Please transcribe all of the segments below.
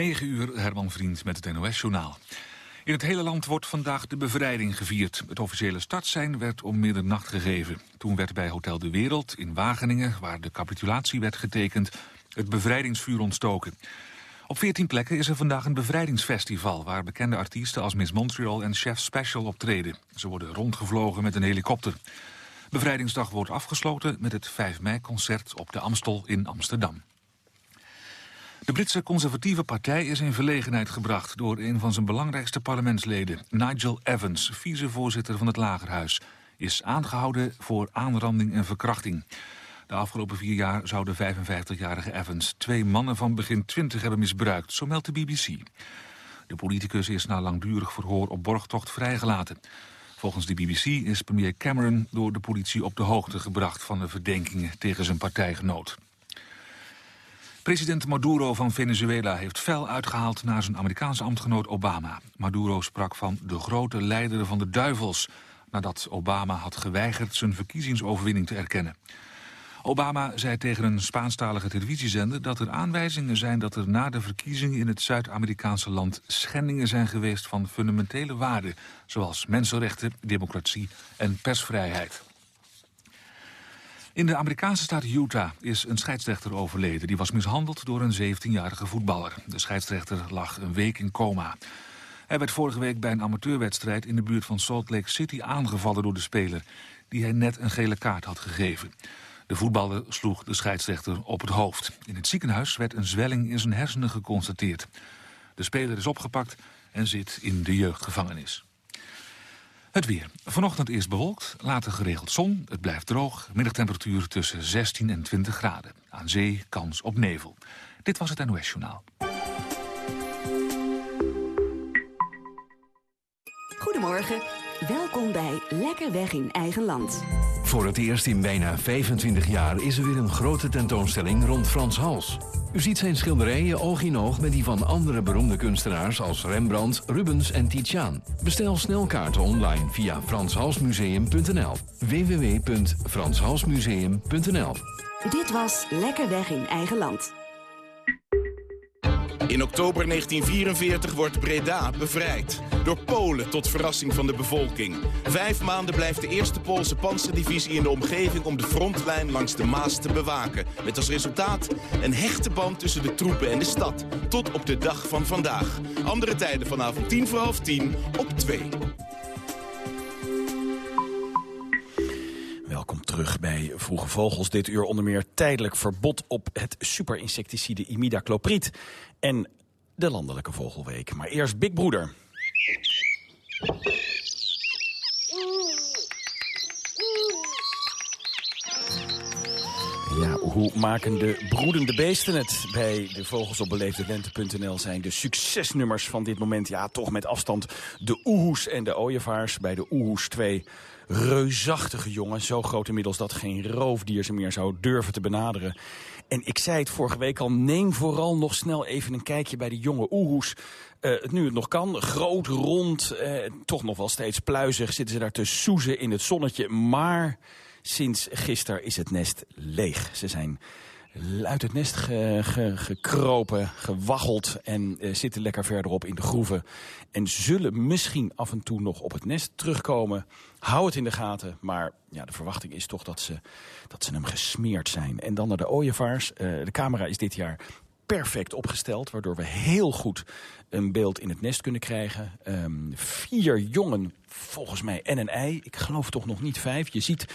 9 uur, Herman Vriend met het NOS-journaal. In het hele land wordt vandaag de bevrijding gevierd. Het officiële startsein werd om middernacht gegeven. Toen werd bij Hotel de Wereld in Wageningen, waar de capitulatie werd getekend, het bevrijdingsvuur ontstoken. Op 14 plekken is er vandaag een bevrijdingsfestival... waar bekende artiesten als Miss Montreal en Chef Special optreden. Ze worden rondgevlogen met een helikopter. Bevrijdingsdag wordt afgesloten met het 5 mei-concert op de Amstel in Amsterdam. De Britse conservatieve partij is in verlegenheid gebracht... door een van zijn belangrijkste parlementsleden, Nigel Evans... vicevoorzitter van het Lagerhuis, is aangehouden voor aanranding en verkrachting. De afgelopen vier jaar zou de 55-jarige Evans... twee mannen van begin 20 hebben misbruikt, zo meldt de BBC. De politicus is na langdurig verhoor op borgtocht vrijgelaten. Volgens de BBC is premier Cameron door de politie op de hoogte gebracht... van de verdenkingen tegen zijn partijgenoot. President Maduro van Venezuela heeft fel uitgehaald naar zijn Amerikaanse ambtgenoot Obama. Maduro sprak van de grote leider van de duivels... nadat Obama had geweigerd zijn verkiezingsoverwinning te erkennen. Obama zei tegen een Spaanstalige televisiezender dat er aanwijzingen zijn dat er na de verkiezingen in het Zuid-Amerikaanse land schendingen zijn geweest van fundamentele waarden, zoals mensenrechten, democratie en persvrijheid. In de Amerikaanse staat Utah is een scheidsrechter overleden. Die was mishandeld door een 17-jarige voetballer. De scheidsrechter lag een week in coma. Hij werd vorige week bij een amateurwedstrijd in de buurt van Salt Lake City aangevallen door de speler, die hij net een gele kaart had gegeven. De voetballer sloeg de scheidsrechter op het hoofd. In het ziekenhuis werd een zwelling in zijn hersenen geconstateerd. De speler is opgepakt en zit in de jeugdgevangenis. Het weer. Vanochtend eerst bewolkt, later geregeld zon. Het blijft droog. Middagtemperatuur tussen 16 en 20 graden. Aan zee kans op nevel. Dit was het NOS Journaal. Goedemorgen. Welkom bij Lekker Weg in Eigen Land. Voor het eerst in bijna 25 jaar is er weer een grote tentoonstelling rond Frans Hals. U ziet zijn schilderijen oog in oog met die van andere beroemde kunstenaars als Rembrandt, Rubens en Titiaan. Bestel snel kaarten online via franshalsmuseum.nl. www.franshalsmuseum.nl Dit was Lekker Weg in Eigen Land. In oktober 1944 wordt Breda bevrijd. Door Polen tot verrassing van de bevolking. Vijf maanden blijft de eerste Poolse panzerdivisie in de omgeving... om de frontlijn langs de Maas te bewaken. Met als resultaat een hechte band tussen de troepen en de stad. Tot op de dag van vandaag. Andere tijden vanavond tien voor half tien op 2. Terug bij Vroege Vogels. Dit uur onder meer tijdelijk verbod op het superinsecticide imidacloprid. En de Landelijke Vogelweek. Maar eerst Big Broeder. Ja, hoe maken de broedende beesten het? Bij de vogels op beleefdelente.nl zijn de succesnummers van dit moment... ja, toch met afstand de oehoes en de ooievaars. Bij de oehoes twee reusachtige jongen. Zo groot inmiddels dat geen roofdier ze meer zou durven te benaderen. En ik zei het vorige week al, neem vooral nog snel even een kijkje bij de jonge oehoes. Uh, nu het nog kan, groot, rond, uh, toch nog wel steeds pluizig... zitten ze daar te soezen in het zonnetje. Maar sinds gisteren is het nest leeg. Ze zijn uit het nest ge, ge, gekropen, gewaggeld en uh, zitten lekker verderop in de groeven. En zullen misschien af en toe nog op het nest terugkomen. Hou het in de gaten, maar ja, de verwachting is toch dat ze, dat ze hem gesmeerd zijn. En dan naar de ooievaars. Uh, de camera is dit jaar perfect opgesteld, waardoor we heel goed een beeld in het nest kunnen krijgen. Um, vier jongen, volgens mij, en een ei. Ik geloof toch nog niet vijf. Je ziet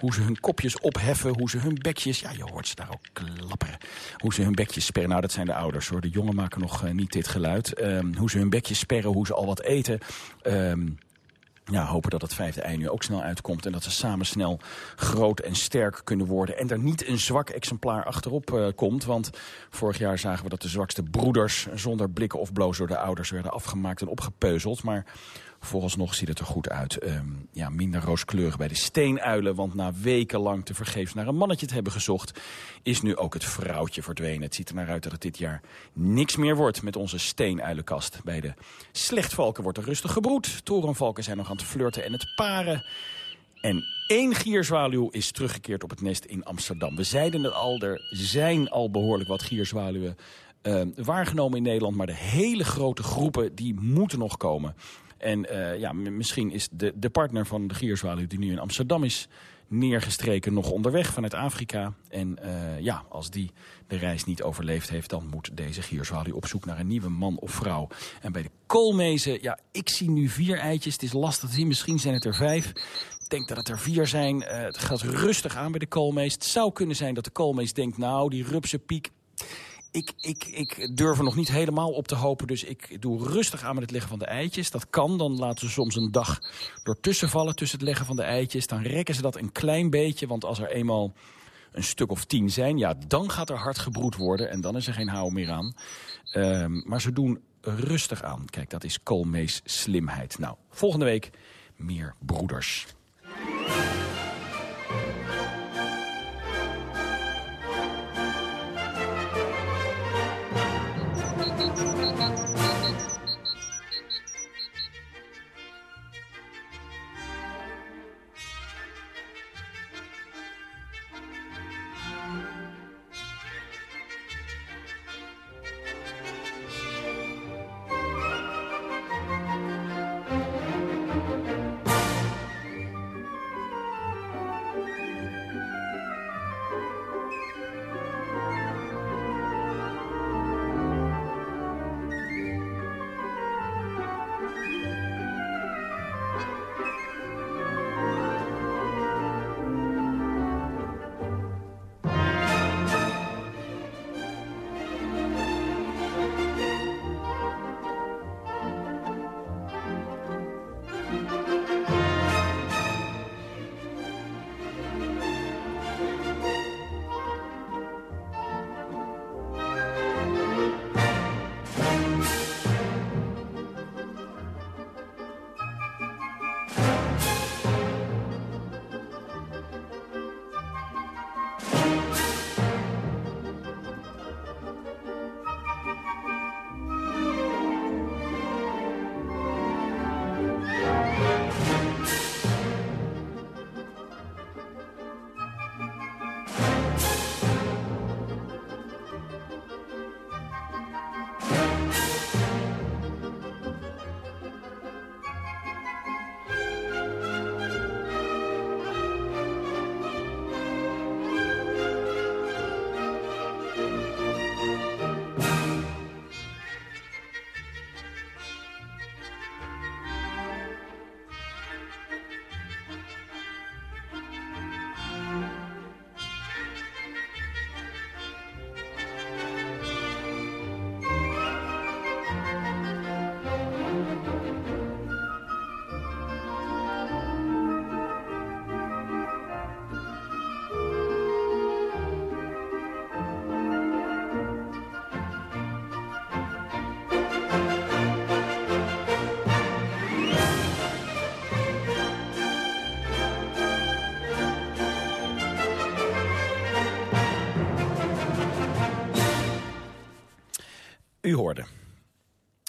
hoe ze hun kopjes opheffen, hoe ze hun bekjes... Ja, je hoort ze daar ook klapperen. Hoe ze hun bekjes sperren. Nou, dat zijn de ouders, hoor. De jongen maken nog uh, niet dit geluid. Um, hoe ze hun bekjes sperren, hoe ze al wat eten... Um, ja, hopen dat het vijfde ei nu ook snel uitkomt... en dat ze samen snel groot en sterk kunnen worden... en er niet een zwak exemplaar achterop uh, komt. Want vorig jaar zagen we dat de zwakste broeders... zonder blikken of bloos door de ouders werden afgemaakt en opgepeuzeld. Maar Vooralsnog ziet het er goed uit. Um, ja, minder rooskleurig bij de steenuilen. Want na wekenlang te vergeefs naar een mannetje te hebben gezocht... is nu ook het vrouwtje verdwenen. Het ziet er naar uit dat het dit jaar niks meer wordt met onze steenuilenkast. Bij de slechtvalken wordt er rustig gebroed. Torenvalken zijn nog aan het flirten en het paren. En één gierzwaluw is teruggekeerd op het nest in Amsterdam. We zeiden het al, er zijn al behoorlijk wat gierzwaluwen eh, waargenomen in Nederland. Maar de hele grote groepen die moeten nog komen. En eh, ja, misschien is de, de partner van de gierzwaluw die nu in Amsterdam is neergestreken nog onderweg vanuit Afrika. En uh, ja, als die de reis niet overleefd heeft... dan moet deze gierzwaluw op zoek naar een nieuwe man of vrouw. En bij de koolmezen, ja, ik zie nu vier eitjes. Het is lastig te zien, misschien zijn het er vijf. Ik denk dat het er vier zijn. Uh, het gaat rustig aan bij de koolmees. Het zou kunnen zijn dat de koolmees denkt... nou, die rupsenpiek, ik, ik, ik durf er nog niet helemaal op te hopen, dus ik doe rustig aan met het leggen van de eitjes. Dat kan, dan laten ze soms een dag door tussenvallen tussen het leggen van de eitjes. Dan rekken ze dat een klein beetje, want als er eenmaal een stuk of tien zijn... ja, dan gaat er hard gebroed worden en dan is er geen hou meer aan. Um, maar ze doen rustig aan. Kijk, dat is Koolmees slimheid. Nou, volgende week meer broeders.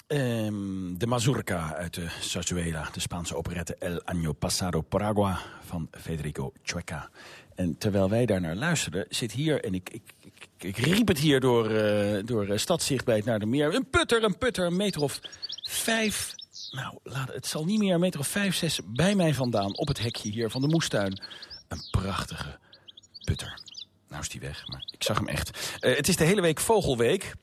Um, de Mazurka uit de Zarzuela, de Spaanse operette El Año Pasado por Agua van Federico Chueca. En terwijl wij daar naar luisterden, zit hier, en ik, ik, ik, ik riep het hier door, uh, door bij het naar de meer. Een putter, een putter, een meter of vijf, nou, het zal niet meer, een meter of vijf, zes bij mij vandaan op het hekje hier van de moestuin. Een prachtige putter. Nou is die weg, maar ik zag hem echt. Uh, het is de hele week Vogelweek.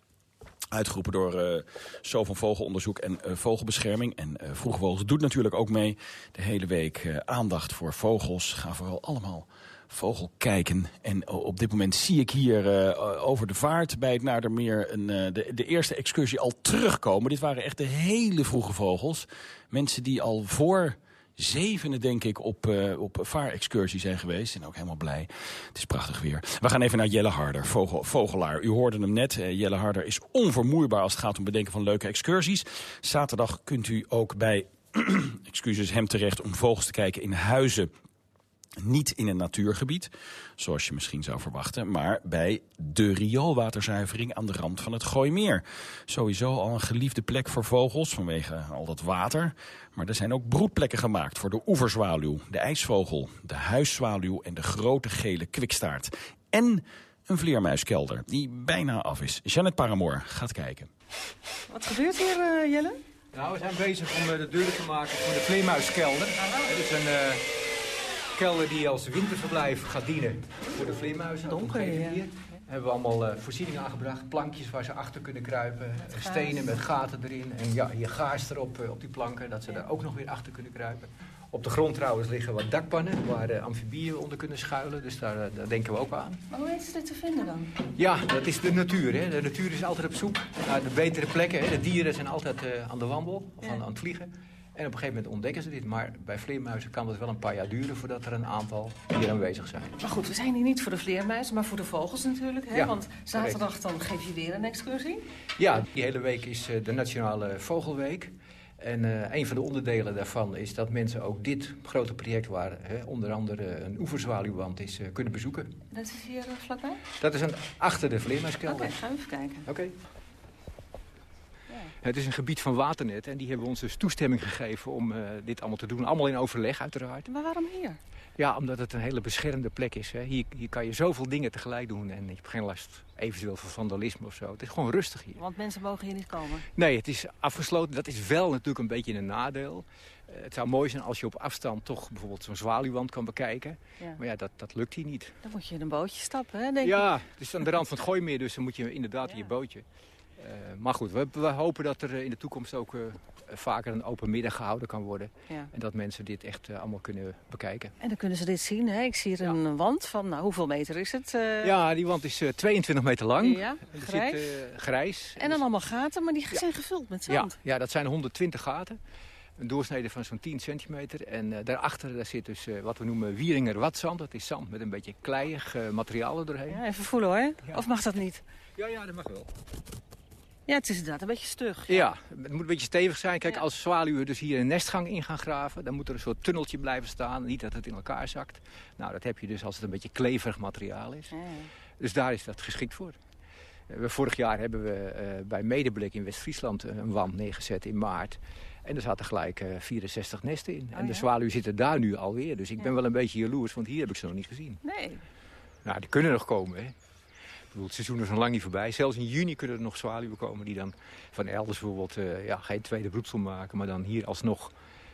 Uitgeroepen door uh, Zo van Vogelonderzoek en uh, Vogelbescherming. En uh, Vroegvogels doet natuurlijk ook mee. De hele week aandacht voor vogels. Ga vooral allemaal vogel kijken. En op dit moment zie ik hier over de vaart bij het Nadermeer een, de, de eerste excursie al terugkomen. Dit waren echt de hele vroege vogels. Mensen die al voor zevende, denk ik, op, uh, op vaarexcursie zijn geweest. En ook helemaal blij. Het is prachtig weer. We gaan even naar Jelle Harder, vogel, vogelaar. U hoorde hem net. Uh, Jelle Harder is onvermoeibaar als het gaat om bedenken van leuke excursies. Zaterdag kunt u ook bij excuses, hem terecht om vogels te kijken in Huizen niet in een natuurgebied, zoals je misschien zou verwachten... maar bij de rioolwaterzuivering aan de rand van het Gooimeer. Sowieso al een geliefde plek voor vogels vanwege al dat water. Maar er zijn ook broedplekken gemaakt voor de oeverzwaluw, de ijsvogel... de huiszwaluw en de grote gele kwikstaart. En een vleermuiskelder die bijna af is. Janet Paramoor gaat kijken. Wat gebeurt hier, uh, Jelle? Nou, we zijn bezig om de deuren te maken voor de vleermuiskelder. Het is een uh, kelder die als winterverblijf gaat dienen voor de vleermuizen. Donker, ja. Hebben we allemaal uh, voorzieningen aangebracht. Plankjes waar ze achter kunnen kruipen. Stenen met gaten erin. En ja, hier gaas erop op die planken, dat ze daar ook nog weer achter kunnen kruipen. Op de grond trouwens liggen wat dakpannen waar uh, amfibieën onder kunnen schuilen. Dus daar, daar, denken we ook aan. Maar hoe ze dit te vinden dan? Ja, dat is de natuur. Hè. De natuur is altijd op zoek naar de betere plekken. Hè. De dieren zijn altijd aan de wandel of ja. aan, aan, het vliegen. En op een gegeven moment ontdekken ze dit. Maar bij vleermuizen kan het wel een paar jaar duren voordat er een aantal hier aanwezig zijn. Maar goed, we zijn hier niet voor de vleermuizen, maar voor de vogels natuurlijk. Hè? Ja, Want zaterdag dan geef je weer een excursie. Ja, die hele week is de Nationale Vogelweek. En uh, een van de onderdelen daarvan is dat mensen ook dit grote project... waar hè, onder andere een oeverzwaluwwand is, uh, kunnen bezoeken. Dat is hier vlakbij? Dat is een, achter de vleermuiskelder. Oké, okay, gaan we even kijken. Oké. Okay. Ja. Het is een gebied van Waternet en die hebben ons dus toestemming gegeven om dit allemaal te doen. Allemaal in overleg uiteraard. Maar waarom hier? Ja, omdat het een hele beschermde plek is. Hè. Hier, hier kan je zoveel dingen tegelijk doen en je hebt geen last eventueel van vandalisme of zo. Het is gewoon rustig hier. Want mensen mogen hier niet komen? Nee, het is afgesloten. Dat is wel natuurlijk een beetje een nadeel. Uh, het zou mooi zijn als je op afstand toch bijvoorbeeld zo'n zwaluwand kan bekijken. Ja. Maar ja, dat, dat lukt hier niet. Dan moet je in een bootje stappen, hè, denk ja, ik. het is aan de rand van het gooimeer, dus dan moet je inderdaad ja. in je bootje. Uh, maar goed, we, we, hopen dat er in de toekomst ook uh, vaker een open middag gehouden kan worden. Ja. En dat mensen dit echt uh, allemaal kunnen bekijken. En dan kunnen ze dit zien. Hè? Ik zie hier een wand van, nou, hoeveel meter is het? Ja, die wand is 22 meter lang. Ja, grijs. Zit, grijs. En dan allemaal gaten, maar die zijn gevuld met zand. Ja, ja, dat zijn 120 gaten. Een doorsnede van zo'n 10 centimeter. En uh, daarachter daar zit dus uh, wat we noemen wieringer watzand. Dat is zand met een beetje kleiig uh, materiaal er doorheen. Ja, even voelen hoor. Of mag dat niet? Ja, ja, dat mag wel. Ja, het is inderdaad een beetje stug. Ja, ja het moet een beetje stevig zijn. Kijk, ja. als zwaluwen dus hier een nestgang in gaan graven... dan moet er een soort tunneltje blijven staan. Niet dat het in elkaar zakt. Nou, dat heb je dus als het een beetje kleverig materiaal is. Ja, dus daar is dat geschikt voor. Vorig jaar hebben we uh, bij Medeblik in West-Friesland een wand neergezet in maart. En er zaten gelijk uh, 64 nesten in. Oh, en de ja? zwaluwen zitten daar nu alweer. Dus ik ben wel een beetje jaloers, want hier heb ik ze nog niet gezien. Nee. Nou, die kunnen nog komen, hè. Bedoel, het seizoen is nog lang niet voorbij. Zelfs in juni kunnen er nog zwaluwen komen die dan van elders bijvoorbeeld uh, ja, geen tweede broedsel maken. Maar dan hier alsnog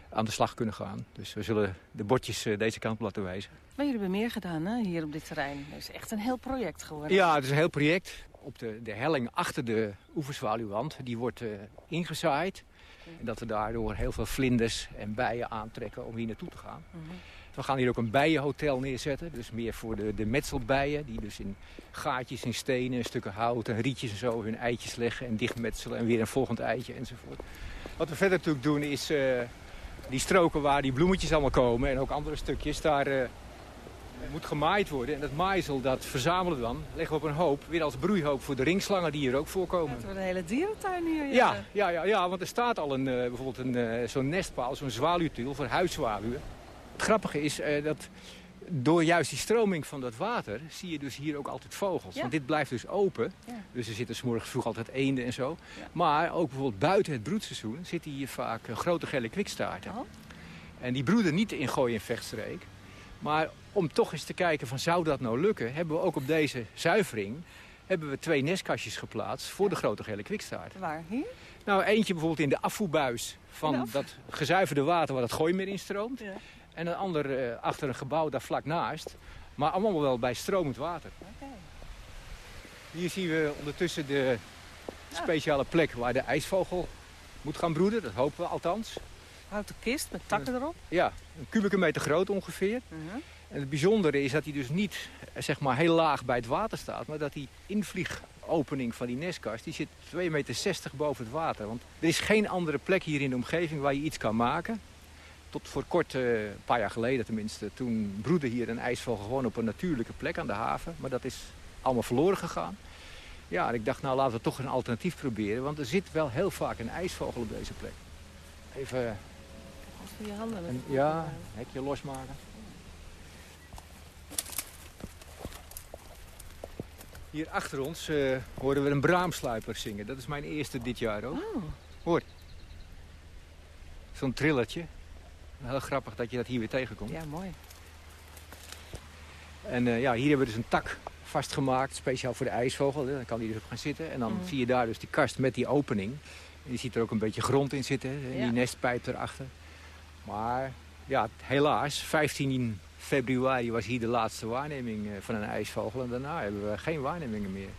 aan de slag kunnen gaan. Dus we zullen de bordjes uh, deze kant op laten wijzen. Maar jullie hebben meer gedaan hè, hier op dit terrein. Het is echt een heel project geworden. Ja, het is een heel project. Op de, de helling achter de oeverzwaluwwand, die wordt uh, ingezaaid. En dat we daardoor heel veel vlinders en bijen aantrekken om hier naartoe te gaan. Mm -hmm. We gaan hier ook een bijenhotel neerzetten. Dus meer voor de, de metselbijen. Die dus in gaatjes, in stenen, stukken hout en rietjes en zo hun eitjes leggen. En dichtmetselen en weer een volgend eitje enzovoort. Wat we verder natuurlijk doen is uh, die stroken waar die bloemetjes allemaal komen. En ook andere stukjes. Daar uh, moet gemaaid worden. En dat maaisel dat verzamelen we dan. Leggen we op een hoop. Weer als broeihoop voor de ringslangen die hier ook voorkomen. Het wordt een hele dierentuin hier. Ja, ja, ja, ja want er staat al een, uh, bijvoorbeeld een, zo'n nestpaal. Zo'n zwaluwtiel voor huiszwaluwen. Het grappige is uh, dat door juist die stroming van dat water zie je dus hier ook altijd vogels. Ja. Want dit blijft dus open. Ja. Dus er zitten 's morgens vroeg altijd eenden en zo. Ja. Maar ook bijvoorbeeld buiten het broedseizoen zitten hier vaak uh, grote gele kwikstaarten. Oh. En die broeden niet in gooi- en vechtstreek. Maar om toch eens te kijken van zou dat nou lukken... hebben we ook op deze zuivering hebben we twee nestkastjes geplaatst voor de grote gele kwikstaart. Waar? Hier? Nou, eentje bijvoorbeeld in de afvoerbuis van af... dat gezuiverde water waar het gooimeer instroomt. Ja. En een ander uh, achter een gebouw daar vlak naast. Maar allemaal wel bij stromend water. Okay. Hier zien we ondertussen de speciale plek waar de ijsvogel moet gaan broeden. Dat hopen we althans. Houten kist met takken erop? Ja, een kubieke meter groot ongeveer. Uh -huh. En het bijzondere is dat hij dus niet zeg maar, heel laag bij het water staat. Maar dat die invliegopening van die nestkast die zit 2,60 meter boven het water. Want er is geen andere plek hier in de omgeving waar je iets kan maken tot voor kort, uh, een paar jaar geleden tenminste, toen broedde hier een ijsvogel gewoon op een natuurlijke plek aan de haven. Maar dat is allemaal verloren gegaan. Ja, en ik dacht, nou laten we toch een alternatief proberen. Want er zit wel heel vaak een ijsvogel op deze plek. Even... Wat voor je handen? Een, ja, een hekje losmaken. Hier achter ons uh, horen we een braamsluiper zingen. Dat is mijn eerste dit jaar ook. Oh. Hoor. Zo'n trillertje. Heel grappig dat je dat hier weer tegenkomt. Ja, mooi. En uh, ja, hier hebben we dus een tak vastgemaakt, speciaal voor de ijsvogel. Dan kan die dus op gaan zitten. En dan Mm. zie je daar dus die kast met die opening. En je ziet er ook een beetje grond in zitten, Ja. die nestpijp erachter. Maar ja, helaas, 15 februari was hier de laatste waarneming eh, van een ijsvogel. En daarna hebben we geen waarnemingen meer.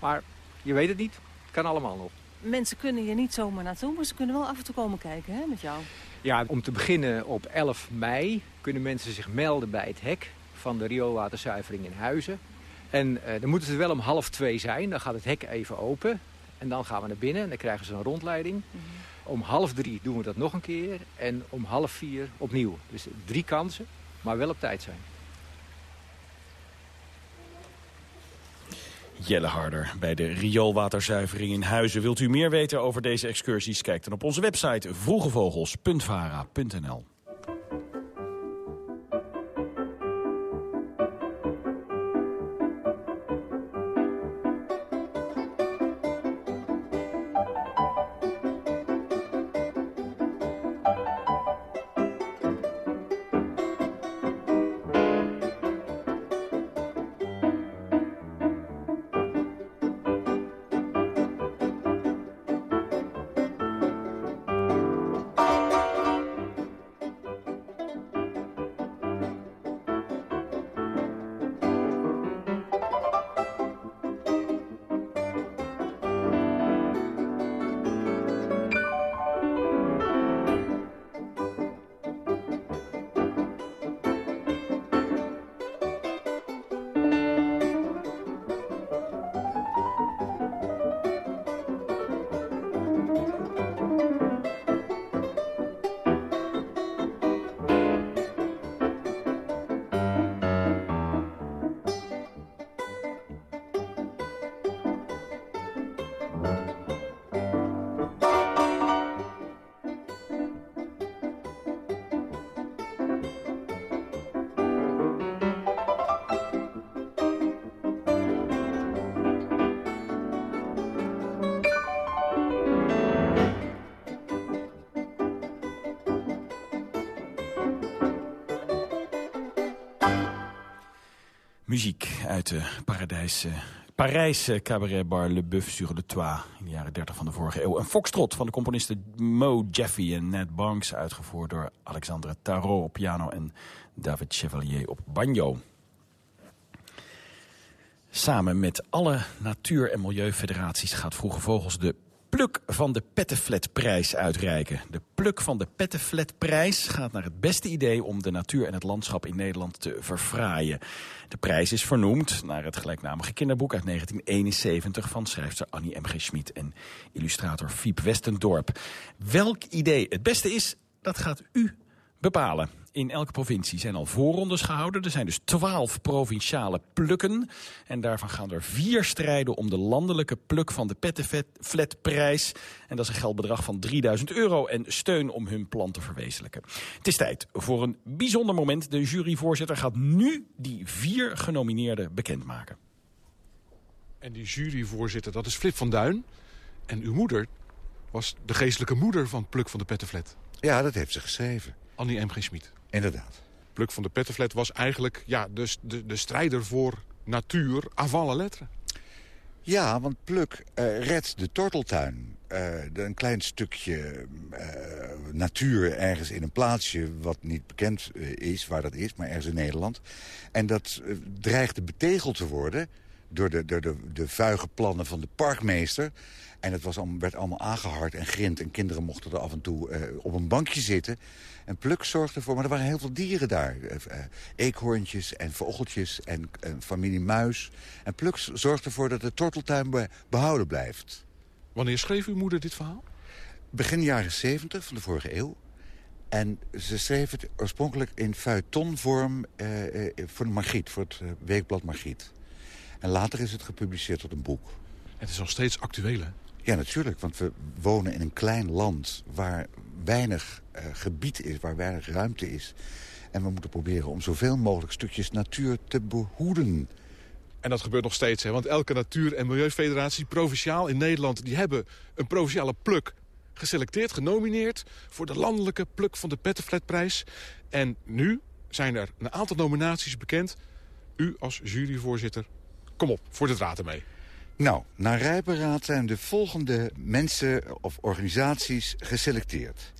Maar je weet het niet, het kan allemaal nog. Mensen kunnen hier niet zomaar naartoe, maar ze kunnen wel af en toe komen kijken hè, met jou. Ja, om te beginnen op 11 mei kunnen mensen zich melden bij het hek van de rioolwaterzuivering in Huizen. En eh, dan moeten ze wel om half twee zijn. Dan gaat het hek even open. En dan gaan we naar binnen en dan krijgen ze een rondleiding. Om half drie doen we dat nog een keer. En om half vier opnieuw. Dus drie kansen, maar wel op tijd zijn. Jelle Harder bij de rioolwaterzuivering in Huizen. Wilt u meer weten over deze excursies? Kijk dan op onze website vroegevogels.vara.nl. uit de paradijs, eh, Parijse cabaretbar Le Boeuf sur le Toit in de jaren 30 van de vorige eeuw. Een foxtrot van de componisten Mo Jeffy en Ned Banks, uitgevoerd door Alexandre Tarot op piano en David Chevalier op banjo. Samen met alle natuur- en milieufederaties gaat Vroege Vogels de Pluk van de Pettenflatprijs uitreiken. De Pluk van de Pettenflatprijs gaat naar het beste idee om de natuur en het landschap in Nederland te verfraaien. De prijs is vernoemd naar het gelijknamige kinderboek uit 1971 van schrijfster Annie M. G. Schmid en illustrator Fiep Westendorp. Welk idee het beste is, dat gaat u bepalen. In elke provincie zijn al voorrondes gehouden. Er zijn dus twaalf provinciale plukken. En daarvan gaan er vier strijden om de landelijke pluk van de Pettenflatprijs. En dat is een geldbedrag van 3000 euro en steun om hun plan te verwezenlijken. Het is tijd voor een bijzonder moment. De juryvoorzitter gaat nu die vier genomineerden bekendmaken. En die juryvoorzitter, dat is Flip van Duin. En uw moeder was de geestelijke moeder van Pluk van de Pettenflat. Ja, dat heeft ze geschreven. Annie M. G. Schmid. Inderdaad. Pluk van de Pettenflat was eigenlijk ja, de, de, de strijder voor natuur avant la lettre. Ja, want Pluk eh, redt de torteltuin. Eh, een klein stukje eh, natuur ergens in een plaatsje... wat niet bekend is waar dat is, maar ergens in Nederland. En dat dreigde betegeld te worden... door de, door de, de vuige plannen van de parkmeester... En het was, werd allemaal aangehard en grind. En kinderen mochten er af en toe eh, op een bankje zitten. En Pluk zorgde ervoor, maar er waren heel veel dieren daar. Eh, eh, eekhoorntjes en vogeltjes en een familie muis. En Pluk zorgde ervoor dat de torteltuin be- behouden blijft. Wanneer schreef uw moeder dit verhaal? Begin jaren 70 van de vorige eeuw. En ze schreef het oorspronkelijk in feuilletonvorm eh, eh, voor de Margriet, voor het weekblad Margriet. En later is het gepubliceerd tot een boek. Het is nog steeds actueel, hè? Ja, natuurlijk, want we wonen in een klein land waar weinig eh, gebied is, waar weinig ruimte is. En we moeten proberen om zoveel mogelijk stukjes natuur te behoeden. En dat gebeurt nog steeds, hè? want elke natuur- en milieufederatie, provinciaal in Nederland... die hebben een provinciale pluk geselecteerd, genomineerd... voor de landelijke pluk van de Pettenflatprijs. En nu zijn er een aantal nominaties bekend. U als juryvoorzitter Kom op, voor de draad ermee. Nou, na rijberaad zijn de volgende mensen of organisaties geselecteerd.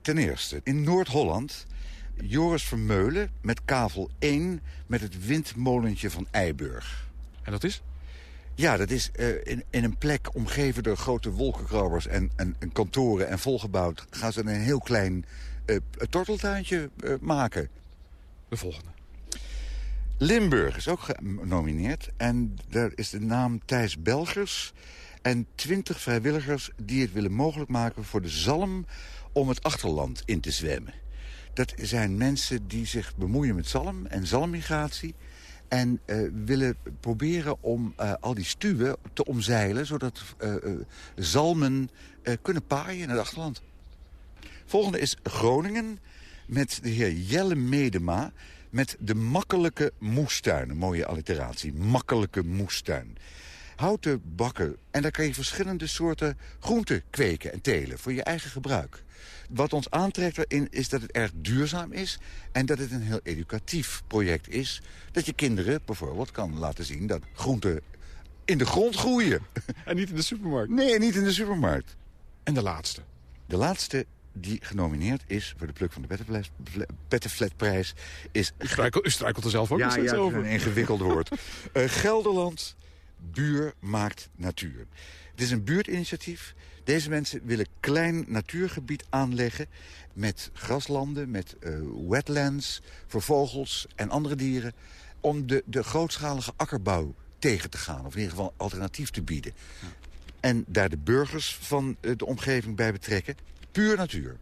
Ten eerste, in Noord-Holland... Joris Vermeulen met kavel 1 met het windmolentje van Eiburg. En dat is? Ja, dat is uh, in, in een plek omgeven door grote wolkenkrabbers en, en, en, kantoren en volgebouwd... gaan ze een heel klein uh, torteltuintje uh, maken. De volgende. Limburg is ook genomineerd. En daar is de naam Thijs Belgers. En twintig vrijwilligers die het willen mogelijk maken voor de zalm... om het achterland in te zwemmen. Dat zijn mensen die zich bemoeien met zalm en zalmmigratie... En uh, willen proberen om uh, al die stuwen te omzeilen... zodat uh, zalmen kunnen paaien in het achterland. Volgende is Groningen met de heer Jelle Medema... met de makkelijke moestuin. Een mooie alliteratie. Makkelijke moestuin. Houten bakken. En daar kan je verschillende soorten groenten kweken en telen... voor je eigen gebruik. Wat ons aantrekt erin is dat het erg duurzaam is... en dat het een heel educatief project is. Dat je kinderen bijvoorbeeld kan laten zien dat groenten in de grond groeien. En niet in de supermarkt? Nee, niet in de supermarkt. En de laatste? De laatste die genomineerd is voor de pluk van de Pettenflatprijs is... U struikelt, u struikelt er zelf ook ja, ja, over. een ingewikkeld woord. uh, Gelderland, buur maakt natuur. Het is een buurtinitiatief. Deze mensen willen klein natuurgebied aanleggen met graslanden, met uh, wetlands voor vogels en andere dieren... om de, de grootschalige akkerbouw tegen te gaan, of in ieder geval alternatief te bieden. En daar de burgers van uh, de omgeving bij betrekken. Puur natuur.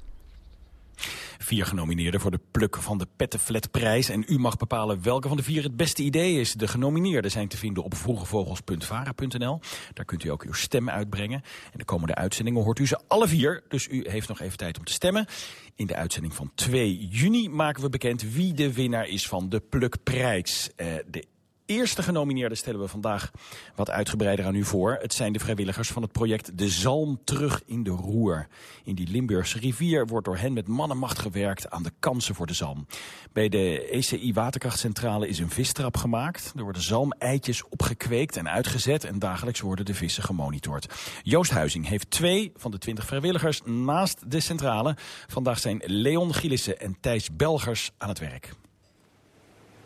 Vier genomineerden voor de pluk van de Pettenflatprijs. En u mag bepalen welke van de vier het beste idee is. De genomineerden zijn te vinden op vroegevogels.vara.nl. Daar kunt u ook uw stem uitbrengen. En de komende uitzendingen hoort u ze alle vier. Dus u heeft nog even tijd om te stemmen. In de uitzending van 2 juni maken we bekend wie de winnaar is van de Plukprijs. Uh, de eerste genomineerden stellen we vandaag wat uitgebreider aan u voor. Het zijn de vrijwilligers van het project De Zalm Terug in de Roer. In die Limburgse rivier wordt door hen met mannenmacht gewerkt aan de kansen voor de zalm. Bij de ECI Waterkrachtcentrale is een vistrap gemaakt. Er worden zalmeitjes opgekweekt en uitgezet en dagelijks worden de vissen gemonitord. Joost Huizing heeft twee van de twintig vrijwilligers naast de centrale. Vandaag zijn Leon Gielissen en Thijs Belgers aan het werk.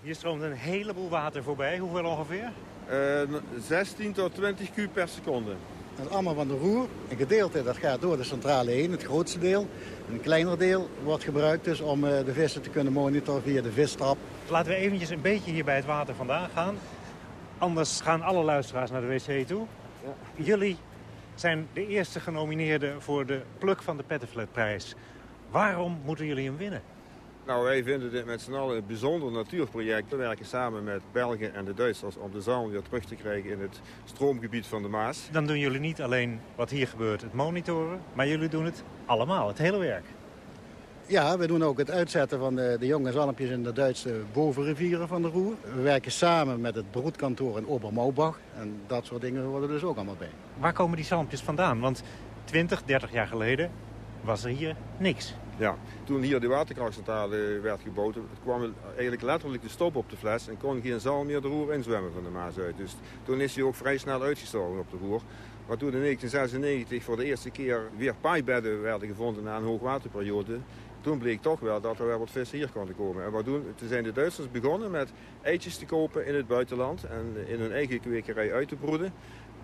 Hier stroomt een heleboel water voorbij. Hoeveel ongeveer? Uh, 16 tot 20 kub per seconde. Dat is allemaal van de roer. Een gedeelte dat gaat door de centrale heen, het grootste deel. Een kleiner deel wordt gebruikt dus om uh, de vissen te kunnen monitoren via de vistrap. Laten we eventjes een beetje hier bij het water vandaan gaan. Anders gaan alle luisteraars naar de wc toe. Ja. Jullie zijn de eerste genomineerden voor de pluk van de Pettenflatprijs. Waarom moeten jullie hem winnen? Nou, wij vinden dit met z'n allen een bijzonder natuurproject. We werken samen met Belgen en de Duitsers om de zalm weer terug te krijgen in het stroomgebied van de Maas. Dan doen jullie niet alleen wat hier gebeurt, het monitoren, maar jullie doen het allemaal, het hele werk. Ja, we doen ook het uitzetten van de, de jonge zalmpjes in de Duitse bovenrivieren van de Roer. We werken samen met het broedkantoor in Obermaubach. En dat soort dingen er dus ook allemaal bij. Waar komen die zalmpjes vandaan? Want 20, 30 jaar geleden was er hier niks. Ja, toen hier de waterkrachtcentrale werd gebouwd, kwam eigenlijk letterlijk de stop op de fles en kon geen zalm meer de roer inzwemmen van de Maas uit. Dus toen is hij ook vrij snel uitgestorven op de roer. Maar toen in 1996 voor de eerste keer weer paaibedden werden gevonden na een hoogwaterperiode, toen bleek toch wel dat er wel wat vissen hier konden komen. En wat doen, toen zijn de Duitsers begonnen met eitjes te kopen in het buitenland en in hun eigen kwekerij uit te broeden.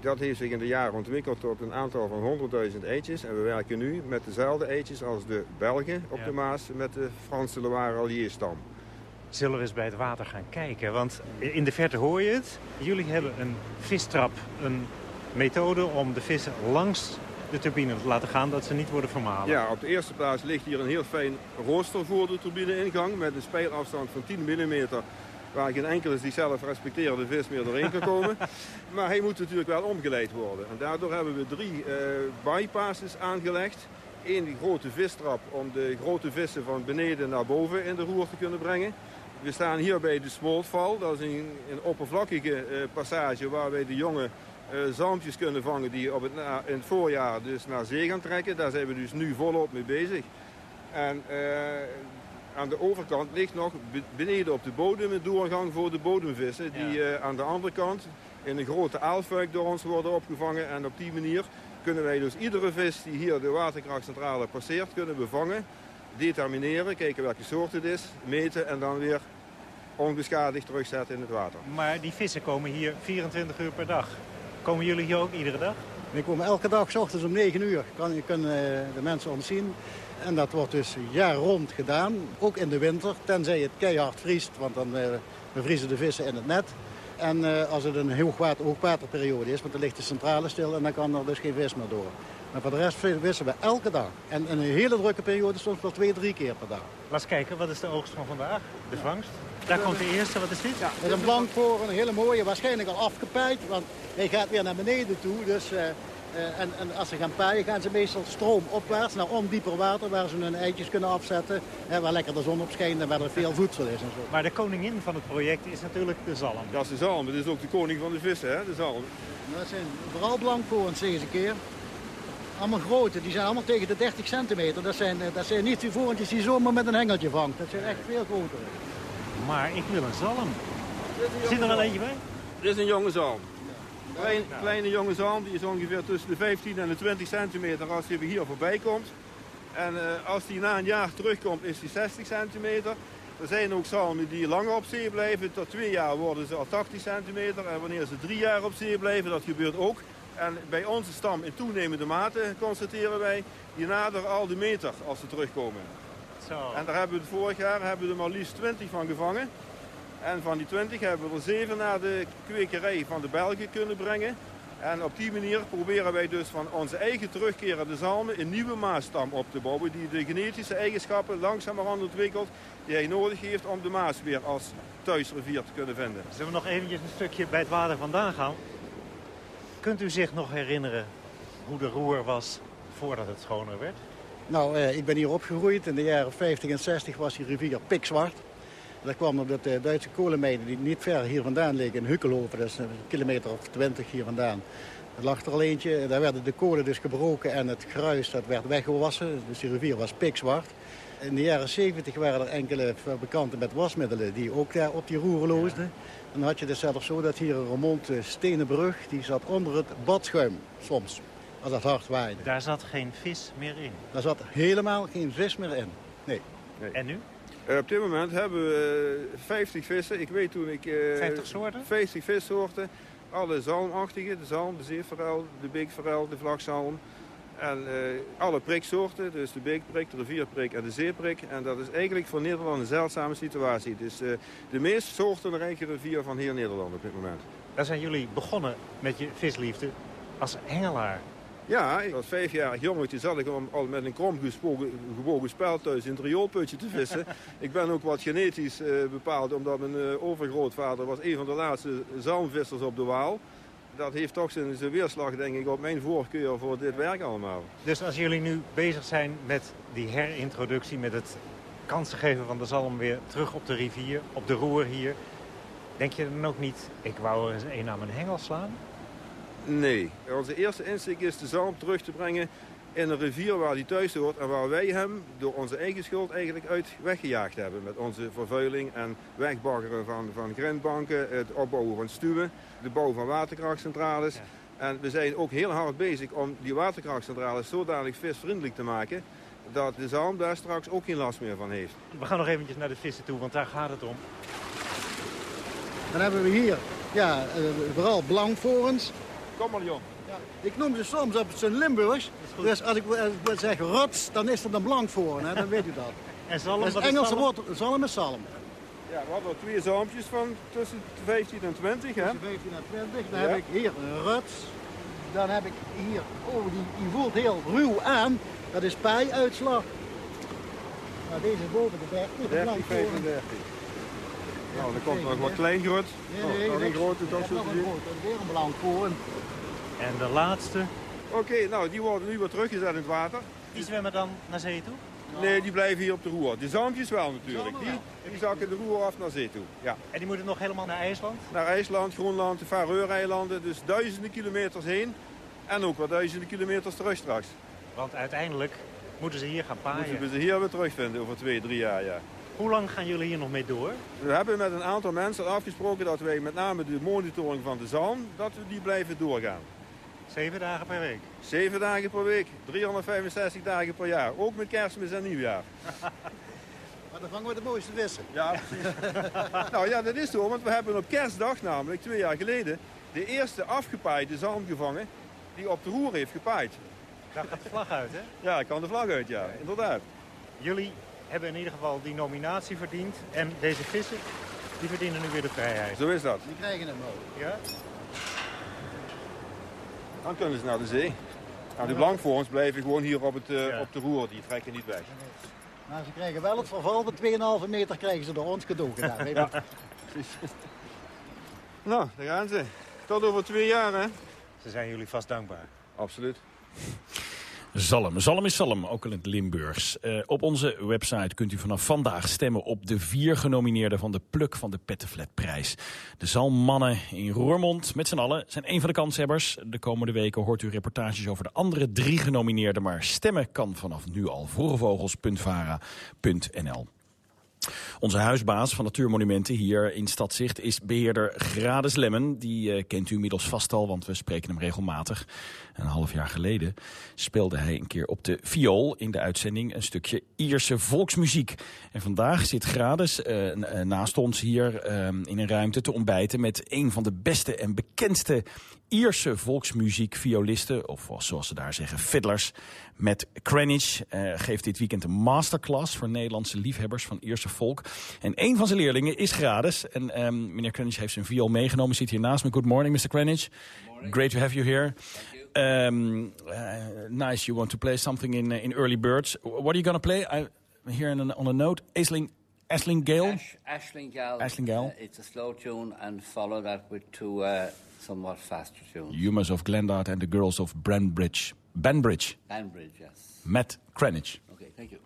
Dat heeft zich in de jaren ontwikkeld tot een aantal van 100.000 eitjes. En we werken nu met dezelfde eitjes als de Belgen op ja. de Maas met de Franse Loire Allier-stam. Zullen we eens bij het water gaan kijken? Want in de verte hoor je het. Jullie hebben een vistrap, een methode om de vissen langs de turbine te laten gaan, dat ze niet worden vermalen. Ja, op de eerste plaats ligt hier een heel fijn rooster voor de turbine-ingang... met een speelafstand van 10 mm waar geen enkele zelf respecterende vis meer doorheen kan komen. maar hij moet natuurlijk wel omgeleid worden. En daardoor hebben we drie uh, bypasses aangelegd. Eén grote vistrap om de grote vissen van beneden naar boven in de roer te kunnen brengen. We staan hier bij de Smoltval. Dat is een, een oppervlakkige uh, passage waar wij de jonge uh, zalmpjes kunnen vangen die op het, in het voorjaar dus naar zee gaan trekken. Daar zijn we dus nu volop mee bezig. En aan de overkant ligt nog beneden op de bodem een doorgang voor de bodemvissen. Die ja. uh, aan de andere kant in een grote aalfuik door ons worden opgevangen. En op die manier kunnen wij dus iedere vis die hier de waterkrachtcentrale passeert, kunnen we vangen, determineren, kijken welke soort het is, meten en dan weer onbeschadigd terugzetten in het water. Maar die vissen komen hier 24 uur per dag. Komen jullie hier ook iedere dag? We komen elke dag s ochtends om 9 uur. Kan, je kunnen eh, de mensen ons zien. En dat wordt dus jaar rond gedaan. Ook in de winter, tenzij het keihard vriest. Want dan uh, bevriezen de vissen in het net. En uh, als het een heel hoogwaterperiode is, want dan ligt de centrale stil... en dan kan er dus geen vis meer door. Maar voor de rest vissen we elke dag. En in een hele drukke periode soms wel twee, drie keer per dag. Laat eens kijken, wat is de oogst van vandaag? De vangst? Daar komt de eerste, wat is dit? Ja, met een blank voor, een hele mooie, waarschijnlijk al afgepaaid. Want hij gaat weer naar beneden toe. Dus, uh, en, en, als ze gaan paaien, gaan ze meestal stroomopwaarts naar ondieper water... waar ze hun eitjes kunnen afzetten. Hè, waar lekker de zon op schijnt en waar er veel voedsel is. En zo. Maar de koningin van het project is natuurlijk de zalm. Dat is de zalm. Het is ook de koning van de vissen, hè? de zalm. Dat zijn vooral blankvoorns deze keer. Allemaal grote, die zijn allemaal tegen de 30 centimeter. Dat zijn, dat zijn niet die voorentjes die zomaar met een hengeltje vangt. Dat zijn echt veel groter. Maar ik wil een zalm. Zit er wel eentje bij? Dit is een jonge zalm. Klein, kleine jonge zalm, die is ongeveer tussen de 15 en de 20 centimeter als hij hier voorbij komt. En uh, als hij na een jaar terugkomt is hij 60 centimeter. Er zijn ook zalmen die langer op zee blijven. Tot twee jaar worden ze al 80 centimeter. En wanneer ze drie jaar op zee blijven, dat gebeurt ook. En bij onze stam in toenemende mate constateren wij, die naderen al de meter als ze terugkomen. Zo. En daar hebben we vorig jaar hebben we er maar liefst 20 van gevangen. En van die 20 hebben we er 7 naar de kwekerij van de Belgen kunnen brengen. En op die manier proberen wij dus van onze eigen terugkerende zalmen een nieuwe maastam op te bouwen. Die de genetische eigenschappen langzamerhand ontwikkelt die hij nodig heeft om de Maas weer als thuisrivier te kunnen vinden. Zullen we nog eventjes een stukje bij het water vandaan gaan? Kunt u zich nog herinneren hoe de roer was voordat het schoner werd? Nou, eh, ik ben hier opgegroeid. In de jaren 50 en 60 was die rivier pikzwart. Dat kwam omdat de Duitse kolenmijnen die niet ver hier vandaan liggen in Hukkelhoven. Dat is een kilometer of 20 hier vandaan. Er lag er al eentje. Daar werden de kolen dus gebroken en het gruis dat werd weggewassen. Dus die rivier was pikzwart. In de jaren 70 waren er enkele fabrikanten met wasmiddelen die ook daar op die roer loosden. En dan had je dus zelfs zo dat hier een remonte stenen brug, die zat onder het badschuim soms. Als dat hard waaide. Daar zat geen vis meer in? Daar zat helemaal geen vis meer in. Nee. nee. En nu? Uh, op dit moment hebben we uh, 50 vissen. Ik weet toen ik... Uh, 50 soorten? 50 vissoorten. Alle zalmachtige. De zalm, de zeeforel, de beekforel, de vlagzalm. En alle priksoorten, dus de beekprik, de rivierprik en de zeeprik. En dat is eigenlijk voor Nederland een zeldzame situatie. Het is de meest soortenrijke rivier van heel Nederland op dit moment. Daar zijn jullie begonnen met je visliefde als hengelaar. Ja, als vijfjarig jongetje zat ik al met een krom gebogen spel thuis in het rioolputje te vissen. ik ben ook wat genetisch uh, bepaald, omdat mijn uh, overgrootvader was een van de laatste zalmvissers op de Waal. Dat heeft toch zijn, zijn weerslag, denk ik, op mijn voorkeur voor dit werk allemaal. Dus als jullie nu bezig zijn met die herintroductie, met het kansen geven van de zalm weer terug op de rivier, op de roer hier. Denk je dan ook niet, ik wou er eens een aan mijn hengel slaan? Nee. Onze eerste insteek is de zalm terug te brengen in een rivier waar hij thuis hoort... en waar wij hem door onze eigen schuld eigenlijk uit weggejaagd hebben. Met onze vervuiling en wegbaggeren van, van grindbanken, het opbouwen van stuwen... de bouw van waterkrachtcentrales. Ja. En we zijn ook heel hard bezig om die waterkrachtcentrales zodanig visvriendelijk te maken... dat de zalm daar straks ook geen last meer van heeft. We gaan nog eventjes naar de vissen toe, want daar gaat het om. Dan hebben we hier ja, vooral blankvorens. Kameleon. Ja, ik noem ze soms op zijn Limburgs. Dus als ik wil zeggen rots, dan is er een blank voor, hè? dan weet u dat. en zalm, dat is het Engelse woord, zalm is zalm. Ja, we hadden twee zalmpjes van tussen 15 en 20. Hè? Tussen 15 en 20. Dan ja. heb ik hier een rots. Dan heb ik hier, oh die, die voelt heel ruw aan. Dat is pij-uitslag. Nou, deze is boven de 30. 30, 35. Nou, dan komt nog wat kleingrut. Nee, nee, oh, nog een grote, dat soort dingen. Weer een voor. En de laatste? Oké, okay, nou die worden nu weer teruggezet in het water. Die zwemmen dan naar zee toe? Nee, die blijven hier op de roer. De zalmpjes wel natuurlijk. Die, die zakken de roer af naar zee toe. Ja. En die moeten nog helemaal naar IJsland? Naar IJsland, Groenland, de Faroe-eilanden. Dus duizenden kilometers heen. En ook weer duizenden kilometers terug straks. Want uiteindelijk moeten ze hier gaan paaien. Moeten we ze hier weer terugvinden over twee, drie jaar, ja. Hoe lang gaan jullie hier nog mee door? We hebben met een aantal mensen afgesproken dat wij met name de monitoring van de zalm, dat we die blijven doorgaan. Zeven dagen per week? Zeven dagen per week, 365 dagen per jaar. Ook met kerstmis en nieuwjaar. Maar dan vangen we de mooiste vissen. Ja, precies. nou ja, dat is zo, want we hebben op kerstdag namelijk, twee jaar geleden, de eerste afgepaaide zalm gevangen die op de roer heeft gepaaid. Daar gaat de vlag uit, hè? Ja, ik kan de vlag uit, ja, inderdaad. Jullie hebben in ieder geval die nominatie verdiend. En deze vissen, die verdienen nu weer de vrijheid. Zo is dat. Die krijgen hem ook. Ja? Dan kunnen ze naar de zee. Nou, de blankvorms blijven gewoon hier op, het, uh, op de roer, die trekken niet weg. Maar ze krijgen wel het verval van 2,5 meter krijgen ze door ons cadeau gedaan. ja, Nou, daar gaan ze. Tot over twee jaar, hè? Ze zijn jullie vast dankbaar. Absoluut. Zalm. Zalm is zalm, ook in het Limburgs. Uh, op onze website kunt u vanaf vandaag stemmen op de vier genomineerden van de Pluk van de Pettenflatprijs. De zalmmannen in Roermond met z'n allen zijn een van de kanshebbers. De komende weken hoort u reportages over de andere drie genomineerden. Maar stemmen kan vanaf nu al vroegevogels.vara.nl. Onze huisbaas van Natuurmonumenten hier in Stadzicht is beheerder Grades Lemmen. Die uh, kent u inmiddels vast al, want we spreken hem regelmatig. Een half jaar geleden speelde hij een keer op de viool in de uitzending een stukje Ierse volksmuziek. En vandaag zit Grades uh, naast ons hier uh, in een ruimte te ontbijten met een van de beste en bekendste Ierse volksmuziek-violisten, of zoals ze daar zeggen, fiddlers. Met Cranich uh, geeft dit weekend een masterclass voor Nederlandse liefhebbers van Ierse volk. En een van zijn leerlingen is Grades. En um, meneer Cranich heeft zijn viool meegenomen, zit hier naast me. Good morning, Mr. Cranich. Great to have you here. Um, uh, nice, you want to play something in, uh, in Early Birds. What are you going to play? I, here on a, on a note, Aisling, Ashling Gale? Ash, Ashling Gale. Ashling Gale. it's a slow tune and follow that with two somewhat faster tunes. Humans of Glendart and the Girls of Banbridge. Banbridge. Banbridge, yes. Matt Cranich. Okay, thank you.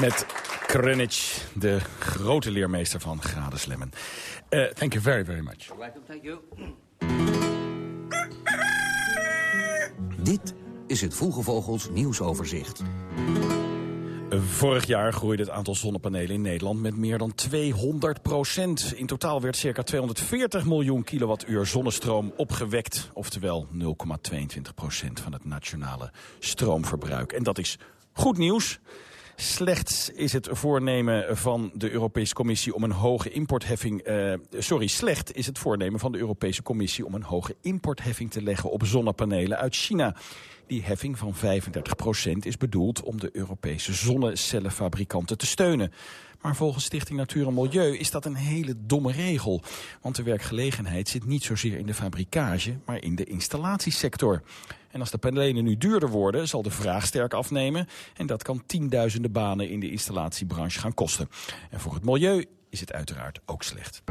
Met Krunic, de grote leermeester van Gradeslemmen. Uh, thank you very, very much. Welcome, thank you. Dit is het Vroege Vogels nieuwsoverzicht. Vorig jaar groeide het aantal zonnepanelen in Nederland met meer dan 200 procent. In totaal werd circa 240 miljoen kilowattuur zonnestroom opgewekt. Oftewel 0,22 procent van het nationale stroomverbruik. En dat is goed nieuws. Slecht is het voornemen van de Europese Commissie om een hoge importheffing... Uh, sorry, slecht is het voornemen van de Europese Commissie om een hoge importheffing te leggen op zonnepanelen uit China. Die heffing van 35% is bedoeld om de Europese zonnecellenfabrikanten te steunen. Maar volgens Stichting Natuur en Milieu is dat een hele domme regel. Want de werkgelegenheid zit niet zozeer in de fabrikage, maar in de installatiesector. En als de panelen nu duurder worden, zal de vraag sterk afnemen. En dat kan tienduizenden banen in de installatiebranche gaan kosten. En voor het milieu is het uiteraard ook slecht.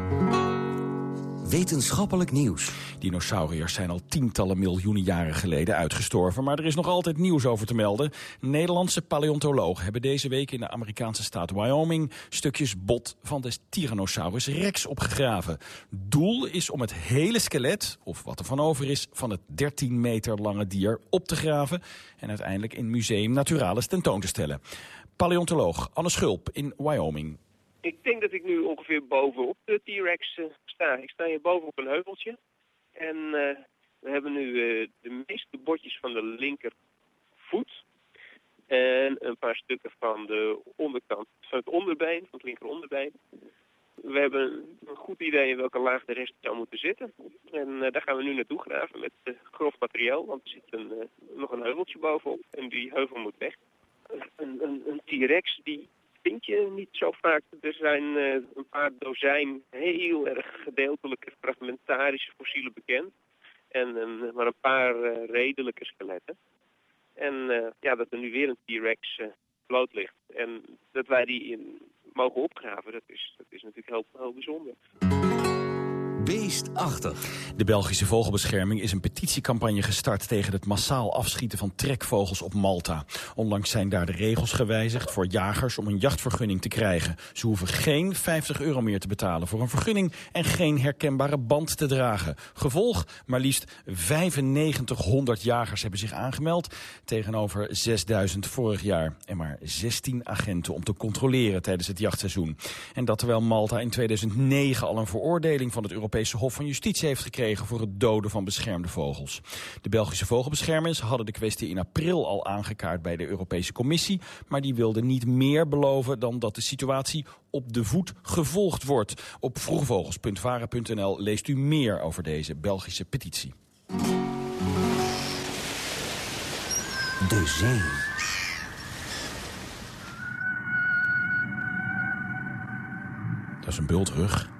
Wetenschappelijk nieuws. Dinosauriërs zijn al tientallen miljoenen jaren geleden uitgestorven... maar er is nog altijd nieuws over te melden. Nederlandse paleontologen hebben deze week in de Amerikaanse staat Wyoming... stukjes bot van de Tyrannosaurus rex opgegraven. Doel is om het hele skelet, of wat er van over is... van het 13 meter lange dier op te graven... en uiteindelijk in Museum Naturalis tentoon te stellen. Paleontoloog Anne Schulp in Wyoming. Ik denk dat ik nu ongeveer bovenop de T-Rex uh, sta. Ik sta hier boven op een heuveltje. En uh, we hebben nu uh, de meeste botjes van de linkervoet. En een paar stukken van de onderkant, van het onderbeen, van het linkeronderbeen. We hebben een goed idee in welke laag de rest zou moeten zitten. En daar gaan we nu naartoe graven met grof materiaal. Want er zit een, nog een heuveltje bovenop. En die heuvel moet weg. Een, een, een T-Rex die vind je niet zo vaak. Er zijn uh, een paar dozijn heel erg gedeeltelijke fragmentarische fossielen bekend. En maar een paar uh, redelijke skeletten. En ja, dat er nu weer een T-Rex bloot ligt. En dat wij die in mogen opgraven, dat is, dat is natuurlijk heel, heel bijzonder. Beestachtig. De Belgische Vogelbescherming is een petitiecampagne gestart tegen het massaal afschieten van trekvogels op Malta. Onlangs zijn daar de regels gewijzigd voor jagers om een jachtvergunning te krijgen. Ze hoeven geen 50 euro meer te betalen voor een vergunning en geen herkenbare band te dragen. Gevolg, maar liefst 9500 jagers hebben zich aangemeld tegenover 6000 vorig jaar. En maar 16 agenten om te controleren tijdens het jachtseizoen. En dat terwijl Malta in 2009 al een veroordeling van het Europese Hof van Justitie heeft gekregen voor het doden van beschermde vogels. De Belgische vogelbeschermers hadden de kwestie in april al aangekaart bij de Europese Commissie, maar die wilden niet meer beloven dan dat de situatie op de voet gevolgd wordt. Op vroegvogels.varen.nl leest u meer over deze Belgische petitie. De zee. Dat is een bultrug.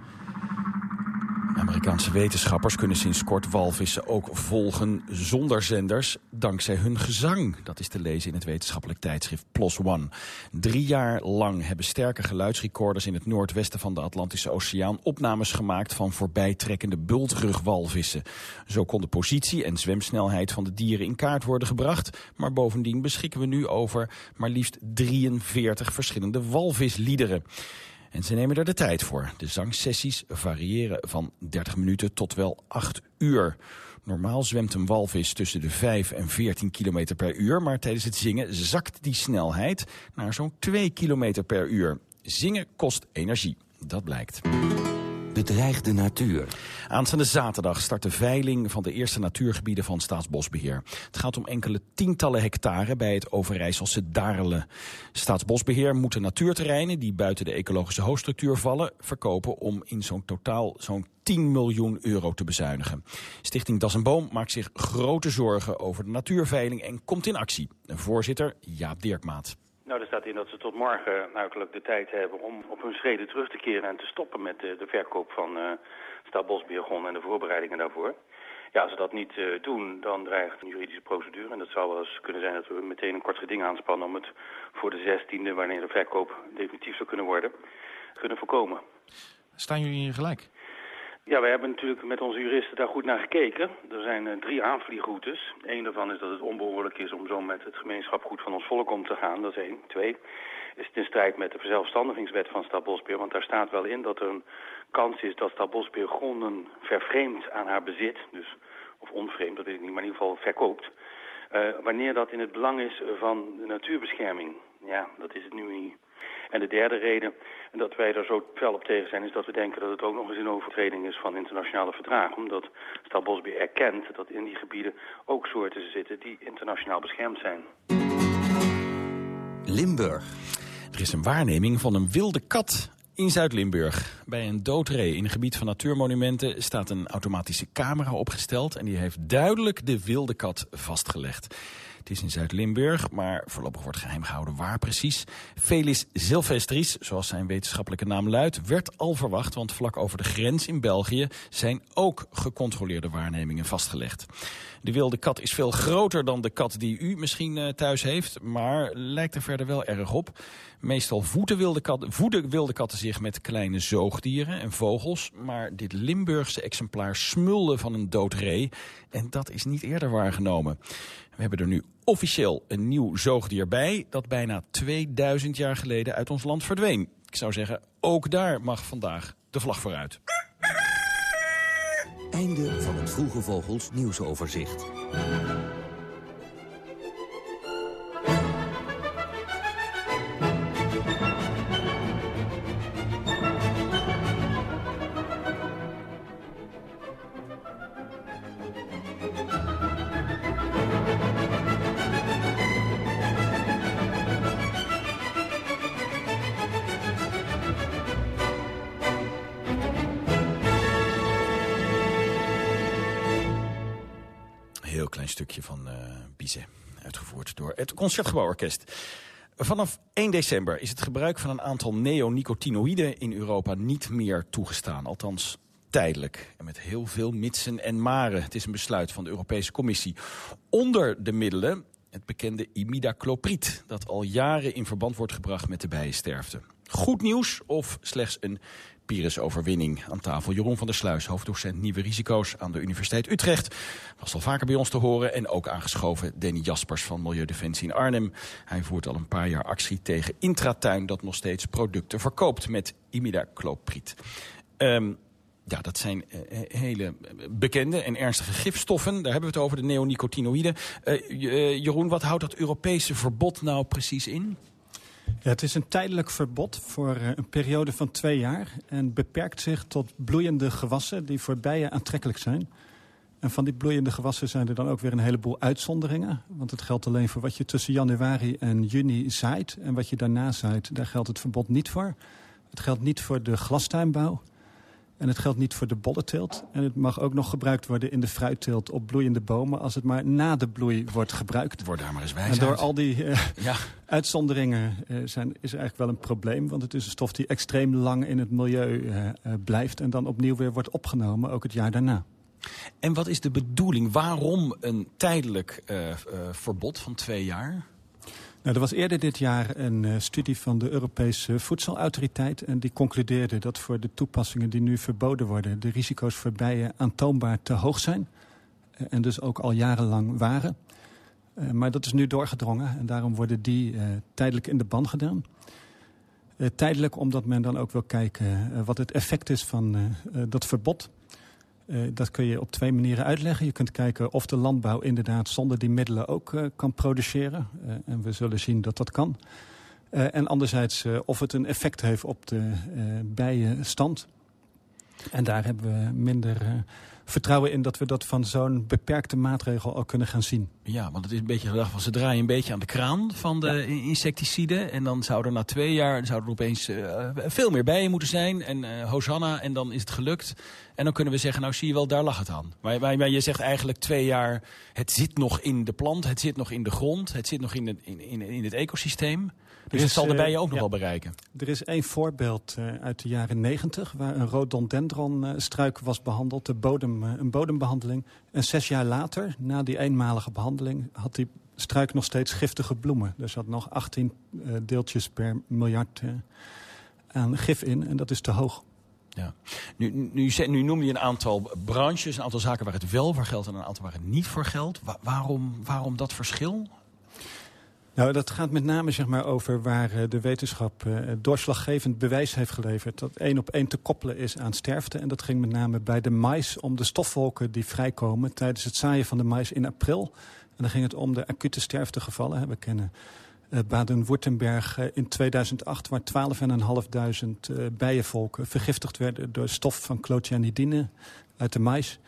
Amerikaanse wetenschappers kunnen sinds kort walvissen ook volgen zonder zenders, dankzij hun gezang. Dat is te lezen in het wetenschappelijk tijdschrift PLOS ONE. Drie jaar lang hebben sterke geluidsrecorders in het noordwesten van de Atlantische Oceaan opnames gemaakt van voorbijtrekkende bultrugwalvissen. Zo kon de positie en zwemsnelheid van de dieren in kaart worden gebracht, maar bovendien beschikken we nu over maar liefst 43 verschillende walvisliederen. En ze nemen er de tijd voor. De zangsessies variëren van 30 minuten tot wel 8 uur. Normaal zwemt een walvis tussen de 5 en 14 km per uur... maar tijdens het zingen zakt die snelheid naar zo'n 2 km per uur. Zingen kost energie, dat blijkt bedreigde natuur. Aanstaande zaterdag start de veiling van de eerste natuurgebieden van Staatsbosbeheer. Het gaat om enkele tientallen hectare bij het Overijsselse Darelen. Staatsbosbeheer moet de natuurterreinen die buiten de ecologische hoofdstructuur vallen... verkopen om in zo'n totaal zo'n 10 miljoen euro te bezuinigen. Stichting Das en Boom maakt zich grote zorgen over de natuurveiling en komt in actie. Voorzitter Jaap Dirkmaat. Nou, er staat in dat ze tot morgen uiterlijk de tijd hebben om op hun schreden terug te keren en te stoppen met de, de verkoop van uh, Staalbosbeergon en de voorbereidingen daarvoor. Ja, als ze dat niet uh, doen, dan dreigt een juridische procedure. En dat zou wel eens kunnen zijn dat we meteen een kort geding aanspannen om het voor de 16e, wanneer de verkoop definitief zou kunnen worden, kunnen voorkomen. Staan jullie hier gelijk? Ja, wij hebben natuurlijk met onze juristen daar goed naar gekeken. Er zijn uh, drie aanvliegroutes. Eén daarvan is dat het onbehoorlijk is om zo met het gemeenschap goed van ons volk om te gaan. Dat is één. Twee, is het in strijd met de verzelfstandigingswet van Stadbosbeheer. Want daar staat wel in dat er een kans is dat Stadbosbeheer gronden vervreemdt aan haar bezit. Dus, of onvreemd, dat weet ik niet, maar in ieder geval verkoopt. Uh, wanneer dat in het belang is van de natuurbescherming. Ja, dat is het nu niet. En de derde reden en dat wij daar zo fel op tegen zijn... is dat we denken dat het ook nog eens een overtreding is van internationale verdragen. Omdat Stadbosbeheer erkent dat in die gebieden ook soorten zitten... die internationaal beschermd zijn. Limburg. Er is een waarneming van een wilde kat in Zuid-Limburg. Bij een doodree in een gebied van natuurmonumenten staat een automatische camera opgesteld... en die heeft duidelijk de wilde kat vastgelegd. Het is in Zuid-Limburg, maar voorlopig wordt geheim gehouden waar precies. Felis Silvestris, zoals zijn wetenschappelijke naam luidt, werd al verwacht... want vlak over de grens in België zijn ook gecontroleerde waarnemingen vastgelegd. De wilde kat is veel groter dan de kat die u misschien uh, thuis heeft... maar lijkt er verder wel erg op. Meestal voeden wilde, kat, wilde katten zich met kleine zoogdieren en vogels... maar dit Limburgse exemplaar smulde van een dood ree... en dat is niet eerder waargenomen. We hebben er nu officieel een nieuw zoogdier bij... dat bijna 2000 jaar geleden uit ons land verdween. Ik zou zeggen, ook daar mag vandaag de vlag vooruit. Einde van het Vroege Vogels nieuwsoverzicht. Klein stukje van uh, Bizet, uitgevoerd door het Concertgebouworkest. Vanaf 1 december is het gebruik van een aantal neonicotinoïden in Europa niet meer toegestaan. Althans tijdelijk. En met heel veel mitsen en maren. Het is een besluit van de Europese Commissie. Onder de middelen het bekende imidacloprid... dat al jaren in verband wordt gebracht met de bijensterfte. Goed nieuws of slechts een Pyrrhus-overwinning aan tafel. Jeroen van der Sluis, hoofddocent Nieuwe Risico's aan de Universiteit Utrecht. Was al vaker bij ons te horen. En ook aangeschoven Danny Jaspers van Milieudefensie in Arnhem. Hij voert al een paar jaar actie tegen Intratuin... dat nog steeds producten verkoopt met imidacloprid. Um, ja, dat zijn uh, hele bekende en ernstige gifstoffen. Daar hebben we het over, de neonicotinoïden. Uh, Jeroen, wat houdt dat Europese verbod nou precies in? Ja, het is een tijdelijk verbod voor een periode van twee jaar... en beperkt zich tot bloeiende gewassen die voor bijen aantrekkelijk zijn. En van die bloeiende gewassen zijn er dan ook weer een heleboel uitzonderingen. Want het geldt alleen voor wat je tussen januari en juni zaait. En wat je daarna zaait, daar geldt het verbod niet voor. Het geldt niet voor de glastuinbouw. En het geldt niet voor de bollenteelt. En het mag ook nog gebruikt worden in de fruitteelt op bloeiende bomen... als het maar na de bloei wordt gebruikt. Word daar maar eens wijs En door uit. al die uh, ja. uitzonderingen uh, zijn, is er eigenlijk wel een probleem. Want het is een stof die extreem lang in het milieu uh, blijft... en dan opnieuw weer wordt opgenomen, ook het jaar daarna. En wat is de bedoeling? Waarom een tijdelijk verbod van twee jaar? Nou, er was eerder dit jaar een uh, studie van de Europese Voedselautoriteit. En die concludeerde dat voor de toepassingen die nu verboden worden... de risico's voor bijen aantoonbaar te hoog zijn. Uh, en dus ook al jarenlang waren. Uh, maar dat is nu doorgedrongen. En daarom worden die tijdelijk in de ban gedaan. tijdelijk omdat men dan ook wil kijken wat het effect is van dat verbod... Uh, dat kun je op twee manieren uitleggen. Je kunt kijken of de landbouw inderdaad zonder die middelen ook uh, kan produceren. Uh, en we zullen zien dat dat kan. en anderzijds of het een effect heeft op de bijenstand. En daar hebben we minder vertrouwen in dat we dat van zo'n beperkte maatregel al kunnen gaan zien. Ja, want het is een beetje gedacht van ze draaien een beetje aan de kraan van de ja. insecticiden. En dan zou er na twee jaar zouden er opeens uh, veel meer bijen moeten zijn. En uh, Hosanna, en dan is het gelukt. En dan kunnen we zeggen, nou zie je wel, daar lag het aan. Maar, maar, maar je zegt eigenlijk twee jaar, het zit nog in de plant, het zit nog in de grond, het zit nog in het, in, in, in het ecosysteem. Dus het zal de bijen ook nog wel bereiken. Er is één voorbeeld uh, uit de jaren negentig... waar een rhododendron-struik was behandeld, de bodem, uh, een bodembehandeling. En zes jaar later, na die eenmalige behandeling... had die struik nog steeds giftige bloemen. Er zat nog 18 uh, deeltjes per miljard aan gif in en dat is te hoog. Ja. Nu, nu, nu noem je een aantal branches, een aantal zaken waar het wel voor geldt... en een aantal waar het niet voor geldt. waarom, waarom dat verschil? Nou, dat gaat met name zeg maar, over waar uh, de wetenschap uh, doorslaggevend bewijs heeft geleverd... dat één op één te koppelen is aan sterfte. En dat ging met name bij de mais om de stofwolken die vrijkomen... tijdens het zaaien van de mais in april. En dan ging het om de acute sterftegevallen. We kennen uh, Baden-Württemberg in 2008... waar 12.500 bijenvolken vergiftigd werden door stof van clothianidine uit de mais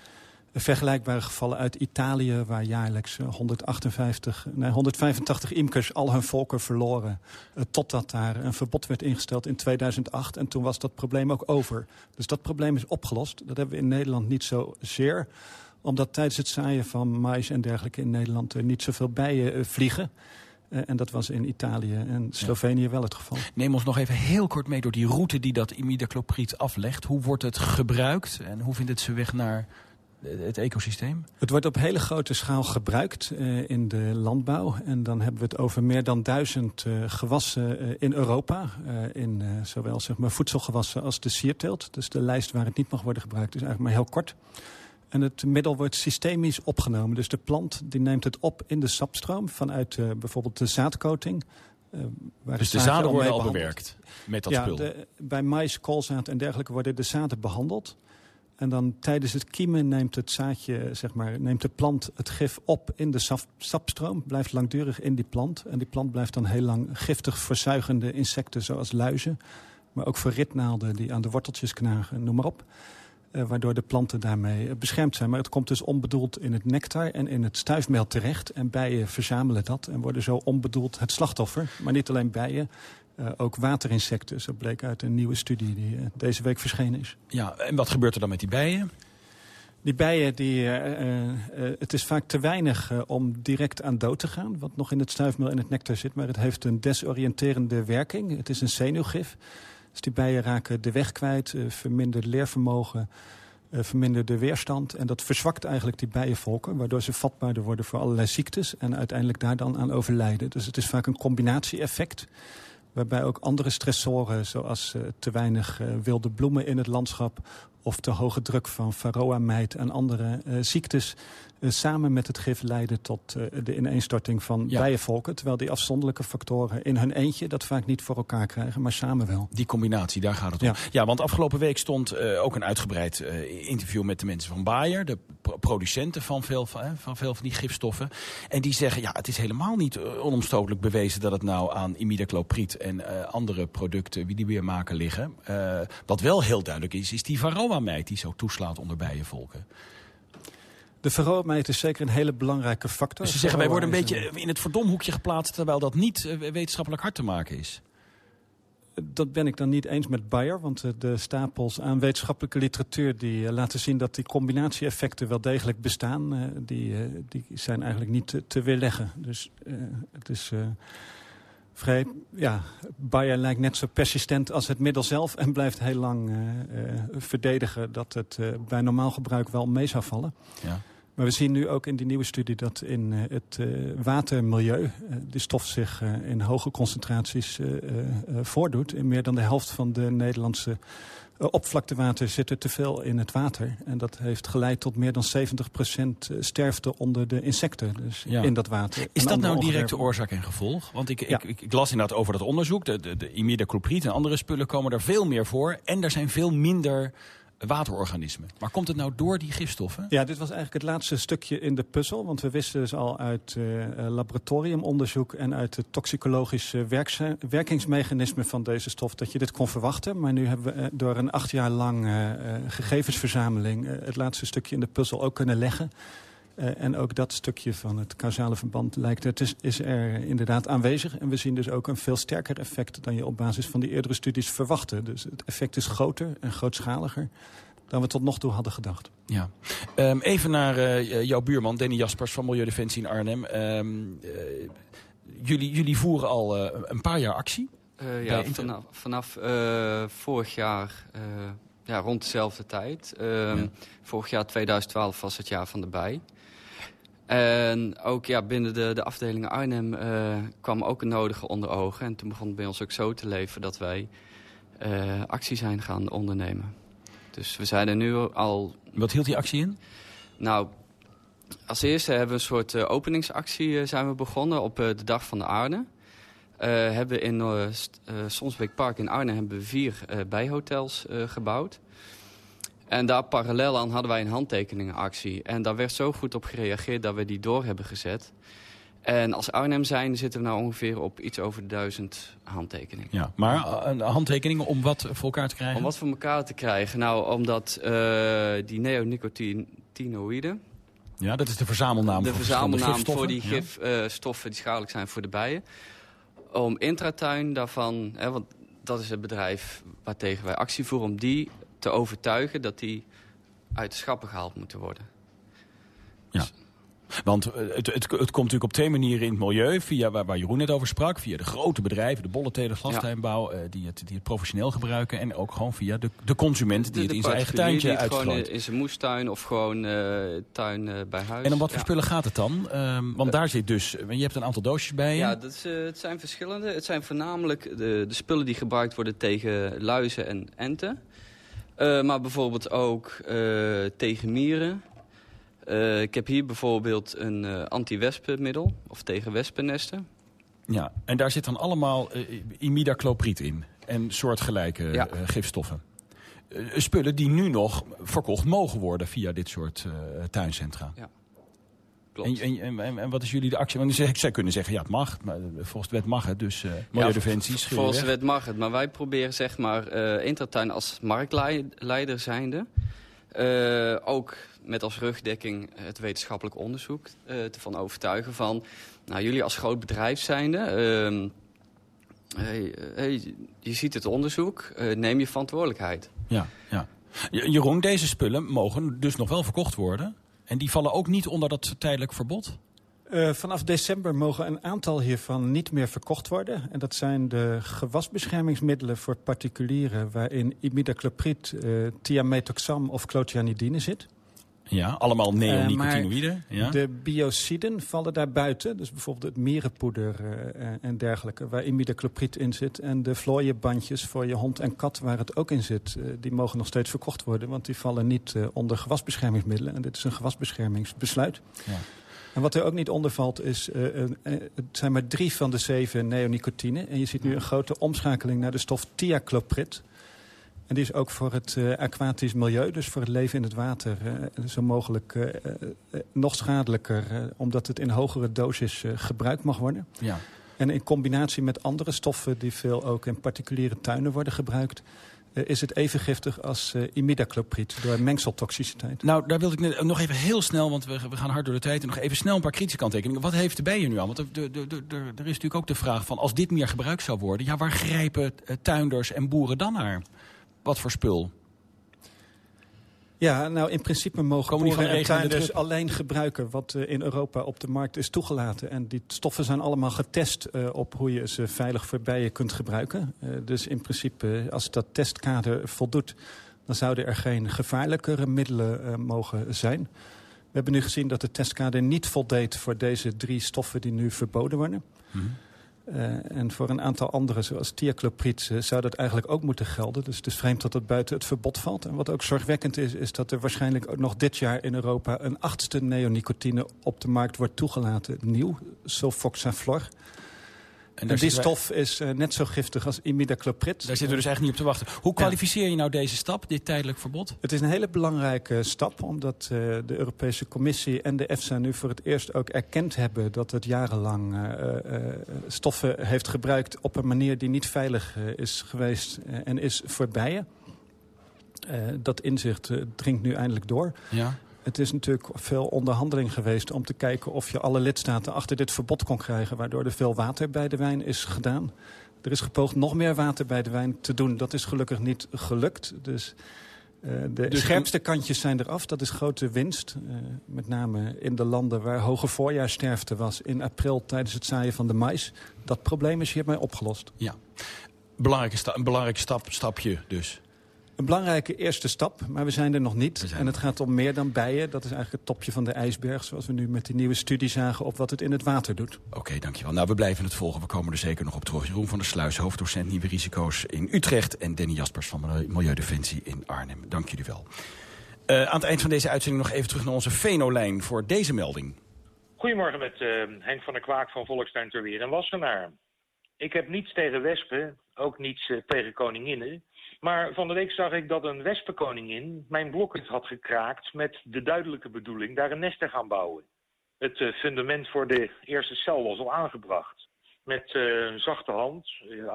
vergelijkbare gevallen uit Italië... waar jaarlijks 158, eh, nee, 185 imkers al hun volken verloren... Uh, totdat daar een verbod werd ingesteld in 2008. En toen was dat probleem ook over. Dus dat probleem is opgelost. Dat hebben we in Nederland niet zozeer omdat tijdens het zaaien van mais en dergelijke in Nederland... er niet zoveel bijen uh, vliegen... Uh, en dat was in Italië en Slovenië ja. wel het geval. Neem ons nog even heel kort mee door die route die dat imidacloprid aflegt. Hoe wordt het gebruikt en hoe vindt het zijn weg naar het ecosysteem? Het wordt op hele grote schaal gebruikt uh, in de landbouw. En dan hebben we het over meer dan duizend uh, gewassen uh, in Europa. in zowel zeg maar, voedselgewassen als de sierteelt. Dus de lijst waar het niet mag worden gebruikt is eigenlijk maar heel kort. En het middel wordt systemisch opgenomen. Dus de plant die neemt het op in de sapstroom vanuit bijvoorbeeld de zaadcoating. waar dus de, de zaden worden al bewerkt met dat ja, spul? De, bij mais, koolzaad en dergelijke worden de zaden behandeld. En dan tijdens het kiemen neemt het zaadje, zeg maar, neemt de plant het gif op in de sap, sapstroom. Blijft langdurig in die plant. En die plant blijft dan heel lang giftig verzuigende insecten zoals luizen. Maar ook voor ritnaalden die aan de worteltjes knagen, noem maar op. Uh, waardoor de planten daarmee beschermd zijn. Maar het komt dus onbedoeld in het nectar en in het stuifmeel terecht. En bijen verzamelen dat en worden zo onbedoeld het slachtoffer. Maar niet alleen bijen, uh, ook waterinsecten. Zo bleek uit een nieuwe studie die uh, deze week verschenen is. Ja, en wat gebeurt er dan met die bijen? Die bijen, die, uh, het is vaak te weinig om direct aan dood te gaan... wat nog in het stuifmeel en het nectar zit. Maar het heeft een desoriënterende werking. Het is een zenuwgif. Dus die bijen raken de weg kwijt, vermindert leervermogen... vermindert de weerstand en dat verzwakt eigenlijk die bijenvolken... waardoor ze vatbaarder worden voor allerlei ziektes... en uiteindelijk daar dan aan overlijden. Dus het is vaak een combinatie-effect waarbij ook andere stressoren... zoals uh, te weinig uh, wilde bloemen in het landschap... of te hoge druk van varroa-mijt en andere uh, ziektes... samen met het gif leiden tot de ineenstorting van ja. bijenvolken. Terwijl die afzonderlijke factoren in hun eentje dat vaak niet voor elkaar krijgen, maar samen wel. Die combinatie, daar gaat het om. Ja, ja want afgelopen week stond ook een uitgebreid interview met de mensen van Bayer... de pro producenten van veel van, van veel van die gifstoffen. En die zeggen, ja, het is helemaal niet onomstotelijk bewezen... dat het nou aan imidacloprid en andere producten die weer maken liggen. Wat wel heel duidelijk is, is die varroa-mijt die zo toeslaat onder bijenvolken. De varroa-mijt is zeker een hele belangrijke factor. Dus ze zeggen, wij worden een beetje in het verdomhoekje geplaatst... terwijl dat niet uh, wetenschappelijk hard te maken is. Dat ben ik dan niet eens met Bayer, want de stapels aan wetenschappelijke literatuur... die uh, laten zien dat die combinatie-effecten wel degelijk bestaan. Die, die zijn eigenlijk niet te, te weerleggen. Dus het is vrij, ja, Bayer lijkt net zo persistent als het middel zelf... en blijft heel lang uh, uh, verdedigen dat het uh, bij normaal gebruik wel mee zou vallen. Ja. Maar we zien nu ook in die nieuwe studie dat in het watermilieu... die stof zich in hoge concentraties voordoet. In meer dan de helft van de Nederlandse oppervlaktewater zit er te veel in het water. En dat heeft geleid tot meer dan 70% sterfte onder de insecten dus ja. in dat water. Is dat nou directe oorzaak en gevolg? Want ik, ja. ik, ik, las inderdaad over dat onderzoek. De, de, de imidacloprid en andere spullen komen er veel meer voor. En er zijn veel minder waterorganismen. Maar komt het nou door die gifstoffen? Ja, dit was eigenlijk het laatste stukje in de puzzel. Want we wisten dus al uit uh, laboratoriumonderzoek... en uit het toxicologische werkingsmechanisme van deze stof... dat je dit kon verwachten. Maar nu hebben we uh, door een acht jaar lang gegevensverzameling... het laatste stukje in de puzzel ook kunnen leggen. En ook dat stukje van het causale verband lijkt het is, is er inderdaad aanwezig. En we zien dus ook een veel sterker effect dan je op basis van die eerdere studies verwachtte. Dus het effect is groter en grootschaliger dan we tot nog toe hadden gedacht. Ja. Um, even naar uh, jouw buurman, Danny Jaspers van Milieudefensie in Arnhem. Um, uh, jullie, jullie voeren al uh, een paar jaar actie. ja, vanaf, vanaf vorig jaar, ja, rond dezelfde tijd. Um, ja. Vorig jaar 2012 was het jaar van de bij. En ook ja, binnen de, de afdeling Arnhem uh, kwam ook een nodige onder ogen. En toen begon het bij ons ook zo te leven dat wij uh, actie zijn gaan ondernemen. Dus we zijn er nu al... Wat hield die actie in? Nou, als eerste hebben we een soort uh, openingsactie zijn we begonnen op de Dag van de Arne. hebben in uh, Sonsbeek Park in Arnhem hebben we vier bijhotels gebouwd. En daar parallel aan hadden wij een handtekeningenactie. En daar werd zo goed op gereageerd dat we die door hebben gezet. En als Arnhem zijn zitten we nou ongeveer op iets over duizend handtekeningen. Ja, maar handtekeningen om wat voor elkaar te krijgen? Om wat voor elkaar te krijgen? Nou, omdat uh, die neonicotinoïden... Ja, dat is de verzamelnaam de voor verzamelnaam voor die gifstoffen ja. die schadelijk zijn voor de bijen. Om Intratuin daarvan, hè, want dat is het bedrijf waartegen wij actie voeren... om die te overtuigen dat die uit de schappen gehaald moeten worden. Ja. Want het, het, het, komt natuurlijk op twee manieren in het milieu. Via waar, waar Jeroen net over sprak. Via de grote bedrijven, de bolletelen, glastuinbouw. Ja. Uh, die, het, die het professioneel gebruiken. En ook gewoon via de, de consument die de, het in zijn eigen tuintje uitstrooit. gewoon in zijn moestuin of gewoon uh, tuin uh, bij huis. En om wat voor spullen gaat het dan? Um, want daar zit dus, je hebt een aantal doosjes bij je. Ja, dat is, het zijn verschillende. Het zijn voornamelijk de, de spullen die gebruikt worden tegen luizen en enten. Maar bijvoorbeeld ook tegen mieren. Uh, ik heb hier bijvoorbeeld een anti-wespenmiddel, of tegen wespennesten. Ja, en daar zit dan allemaal imidacloprid in en soortgelijke ja. gifstoffen. spullen die nu nog verkocht mogen worden via dit soort tuincentra. Ja. En, en, en, en, wat is jullie de actie? Want zeg, zij kunnen zeggen, ja, het mag. Maar volgens de wet mag het, dus uh, Milieudefensie ja, Volgens de wet mag het, maar wij proberen zeg maar uh, Intertuin als marktleider zijnde... Uh, ook met als rugdekking het wetenschappelijk onderzoek uh, te van overtuigen van... Nou, jullie als groot bedrijf zijnde, uh, hey, hey, je ziet het onderzoek, neem je verantwoordelijkheid. Ja, ja. Jeroen, deze spullen mogen dus nog wel verkocht worden. En die vallen ook niet onder dat tijdelijk verbod? Uh, vanaf december mogen een aantal hiervan niet meer verkocht worden. En dat zijn de gewasbeschermingsmiddelen voor particulieren... waarin imidacloprid, uh, thiamethoxam of clotianidine zit. Ja, allemaal neonicotinoïden. Uh, ja. De biociden vallen daar buiten. Dus bijvoorbeeld het mierenpoeder uh, en dergelijke, waar imidacloprid in zit. En de vlooienbandjes voor je hond en kat, waar het ook in zit, uh, die mogen nog steeds verkocht worden. Want die vallen niet onder gewasbeschermingsmiddelen. En dit is een gewasbeschermingsbesluit. Ja. En wat er ook niet onder valt is, uh, uh, het zijn maar drie van de zeven neonicotine. En je ziet nu een grote omschakeling naar de stof thiacloprid. En die is ook voor het uh, aquatisch milieu, dus voor het leven in het water, zo mogelijk nog schadelijker. omdat het in hogere dosis gebruikt mag worden. Ja. En in combinatie met andere stoffen die veel ook in particuliere tuinen worden gebruikt is het even giftig als uh, imidacloprid door mengseltoxiciteit. Nou, daar wilde ik nog even heel snel, want we, we, gaan hard door de tijd... en nog even snel een paar kritische kanttekeningen. Wat heeft de bijen nu aan? Want er, er is natuurlijk ook de vraag van... als dit meer gebruikt zou worden... ja, waar grijpen tuinders en boeren dan naar? Wat voor spul? Ja, nou in principe mogen boeren en tuinders alleen gebruiken wat uh, in Europa op de markt is toegelaten. En die stoffen zijn allemaal getest uh, op hoe je ze veilig voor bijen kunt gebruiken. Uh, dus in principe, als dat testkader voldoet, dan zouden er geen gevaarlijkere middelen mogen zijn. We hebben nu gezien dat de testkader niet voldeed voor deze drie stoffen die nu verboden worden. Mm -hmm. Uh, en voor een aantal andere, zoals thiacloprid, uh, zou dat eigenlijk ook moeten gelden. Dus het is vreemd dat dat buiten het verbod valt. En wat ook zorgwekkend is, is dat er waarschijnlijk ook nog dit jaar in Europa... een achtste neonicotine op de markt wordt toegelaten. Nieuw, sulfoxaflor. En, die stof is uh, net zo giftig als imidacloprid. Daar zitten we dus eigenlijk niet op te wachten. Hoe kwalificeer je nou deze stap, dit tijdelijk verbod? Het is een hele belangrijke stap, omdat uh, de Europese Commissie en de EFSA nu voor het eerst ook erkend hebben dat het jarenlang uh, stoffen heeft gebruikt op een manier die niet veilig is geweest en is voor bijen. dat inzicht dringt nu eindelijk door. Ja. Het is natuurlijk veel onderhandeling geweest om te kijken of je alle lidstaten achter dit verbod kon krijgen. Waardoor er veel water bij de wijn is gedaan. Er is gepoogd nog meer water bij de wijn te doen. Dat is gelukkig niet gelukt. Dus uh, de dus scherpste kantjes zijn eraf. Dat is grote winst. Uh, met name in de landen waar hoge voorjaarsterfte was in april tijdens het zaaien van de mais. Dat probleem is hiermee opgelost. Ja, belangrijke sta een belangrijk stap, stapje dus. Een belangrijke eerste stap, maar we zijn er nog niet. En het gaat om meer dan bijen. Dat is eigenlijk het topje van de ijsberg... zoals we nu met die nieuwe studie zagen op wat het in het water doet. Oké, dankjewel. Nou, we blijven het volgen. We komen er zeker nog op terug. Jeroen van der Sluis, hoofddocent Nieuwe Risico's in Utrecht... en Danny Jaspers van Milieudefensie in Arnhem. Dank jullie wel. Uh, aan het eind van deze uitzending nog even terug naar onze Venolijn voor deze melding. Goedemorgen met uh, Henk van der Kwaak van Volkstuin Terweer en Wassenaar. Ik heb niets tegen wespen, ook niets uh, tegen koninginnen... Maar van de week zag ik dat een wespenkoningin mijn blokket had gekraakt... met de duidelijke bedoeling daar een nest te gaan bouwen. Het uh, fundament voor de eerste cel was al aangebracht. Met uh, een zachte hand,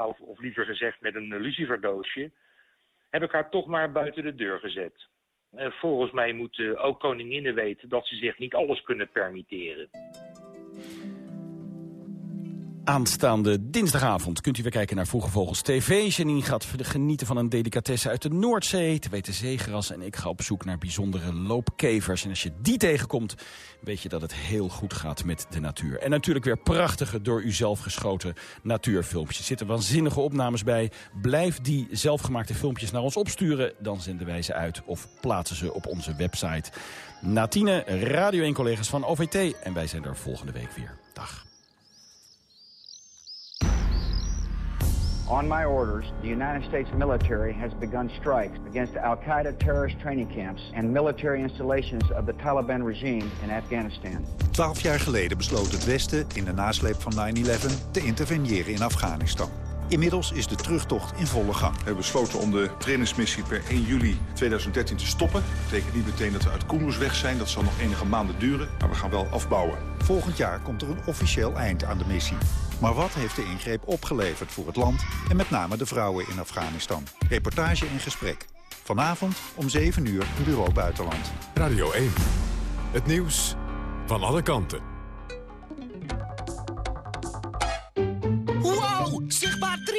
of, of, liever gezegd met een luciferdoosje... heb ik haar toch maar buiten de deur gezet. volgens mij moeten ook koninginnen weten dat ze zich niet alles kunnen permitteren. Aanstaande dinsdagavond kunt u weer kijken naar Vroege Vogels TV. Janine gaat genieten van een delicatesse uit de Noordzee. Te weten zeegras. En ik ga op zoek naar bijzondere loopkevers. En als je die tegenkomt, weet je dat het heel goed gaat met de natuur. En natuurlijk weer prachtige, door u zelf geschoten natuurfilmpjes. Er zitten waanzinnige opnames bij. Blijf die zelfgemaakte filmpjes naar ons opsturen. Dan zenden wij ze uit of plaatsen ze op onze website. Natine, Radio 1-collega's van OVT. En wij zijn er volgende week weer. Dag. On my orders, the United States military has begun strikes against Al Qaeda terrorist training camps and military installations of the Taliban regime in Afghanistan. Twaalf jaar geleden besloot het Westen in de nasleep van 9-11 te interveneren in Afghanistan. Inmiddels is de terugtocht in volle gang. We hebben besloten om de trainingsmissie per 1 juli 2013 te stoppen. Dat betekent niet meteen dat we uit Kunduz weg zijn. Dat zal nog enige maanden duren, maar we gaan wel afbouwen. Volgend jaar komt er een officieel eind aan de missie. Maar wat heeft de ingreep opgeleverd voor het land en met name de vrouwen in Afghanistan? Reportage in gesprek. Vanavond om 7 uur in Bureau Buitenland. Radio 1. Het nieuws van alle kanten.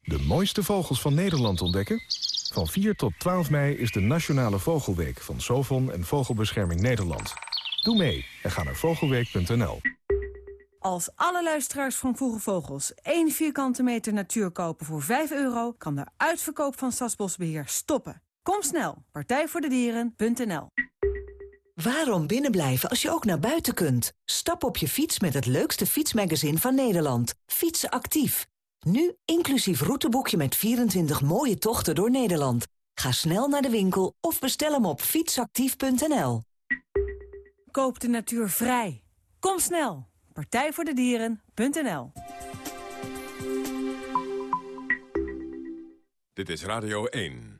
De mooiste vogels van Nederland ontdekken? Van 4 tot 12 mei is de Nationale Vogelweek van Sovon en Vogelbescherming Nederland. Doe mee en ga naar vogelweek.nl. Als alle luisteraars van Vroege Vogels één vierkante meter natuur kopen voor 5 euro... kan de uitverkoop van Stadsbosbeheer stoppen. Kom snel, partijvoordedieren.nl. Waarom binnenblijven als je ook naar buiten kunt? Stap op je fiets met het leukste fietsmagazine van Nederland. Fietsen actief. Nu inclusief routeboekje met 24 mooie tochten door Nederland. Ga snel naar de winkel of bestel hem op fietsactief.nl. Koop de natuur vrij. Kom snel. Partijvoordedieren.nl Dit is Radio 1.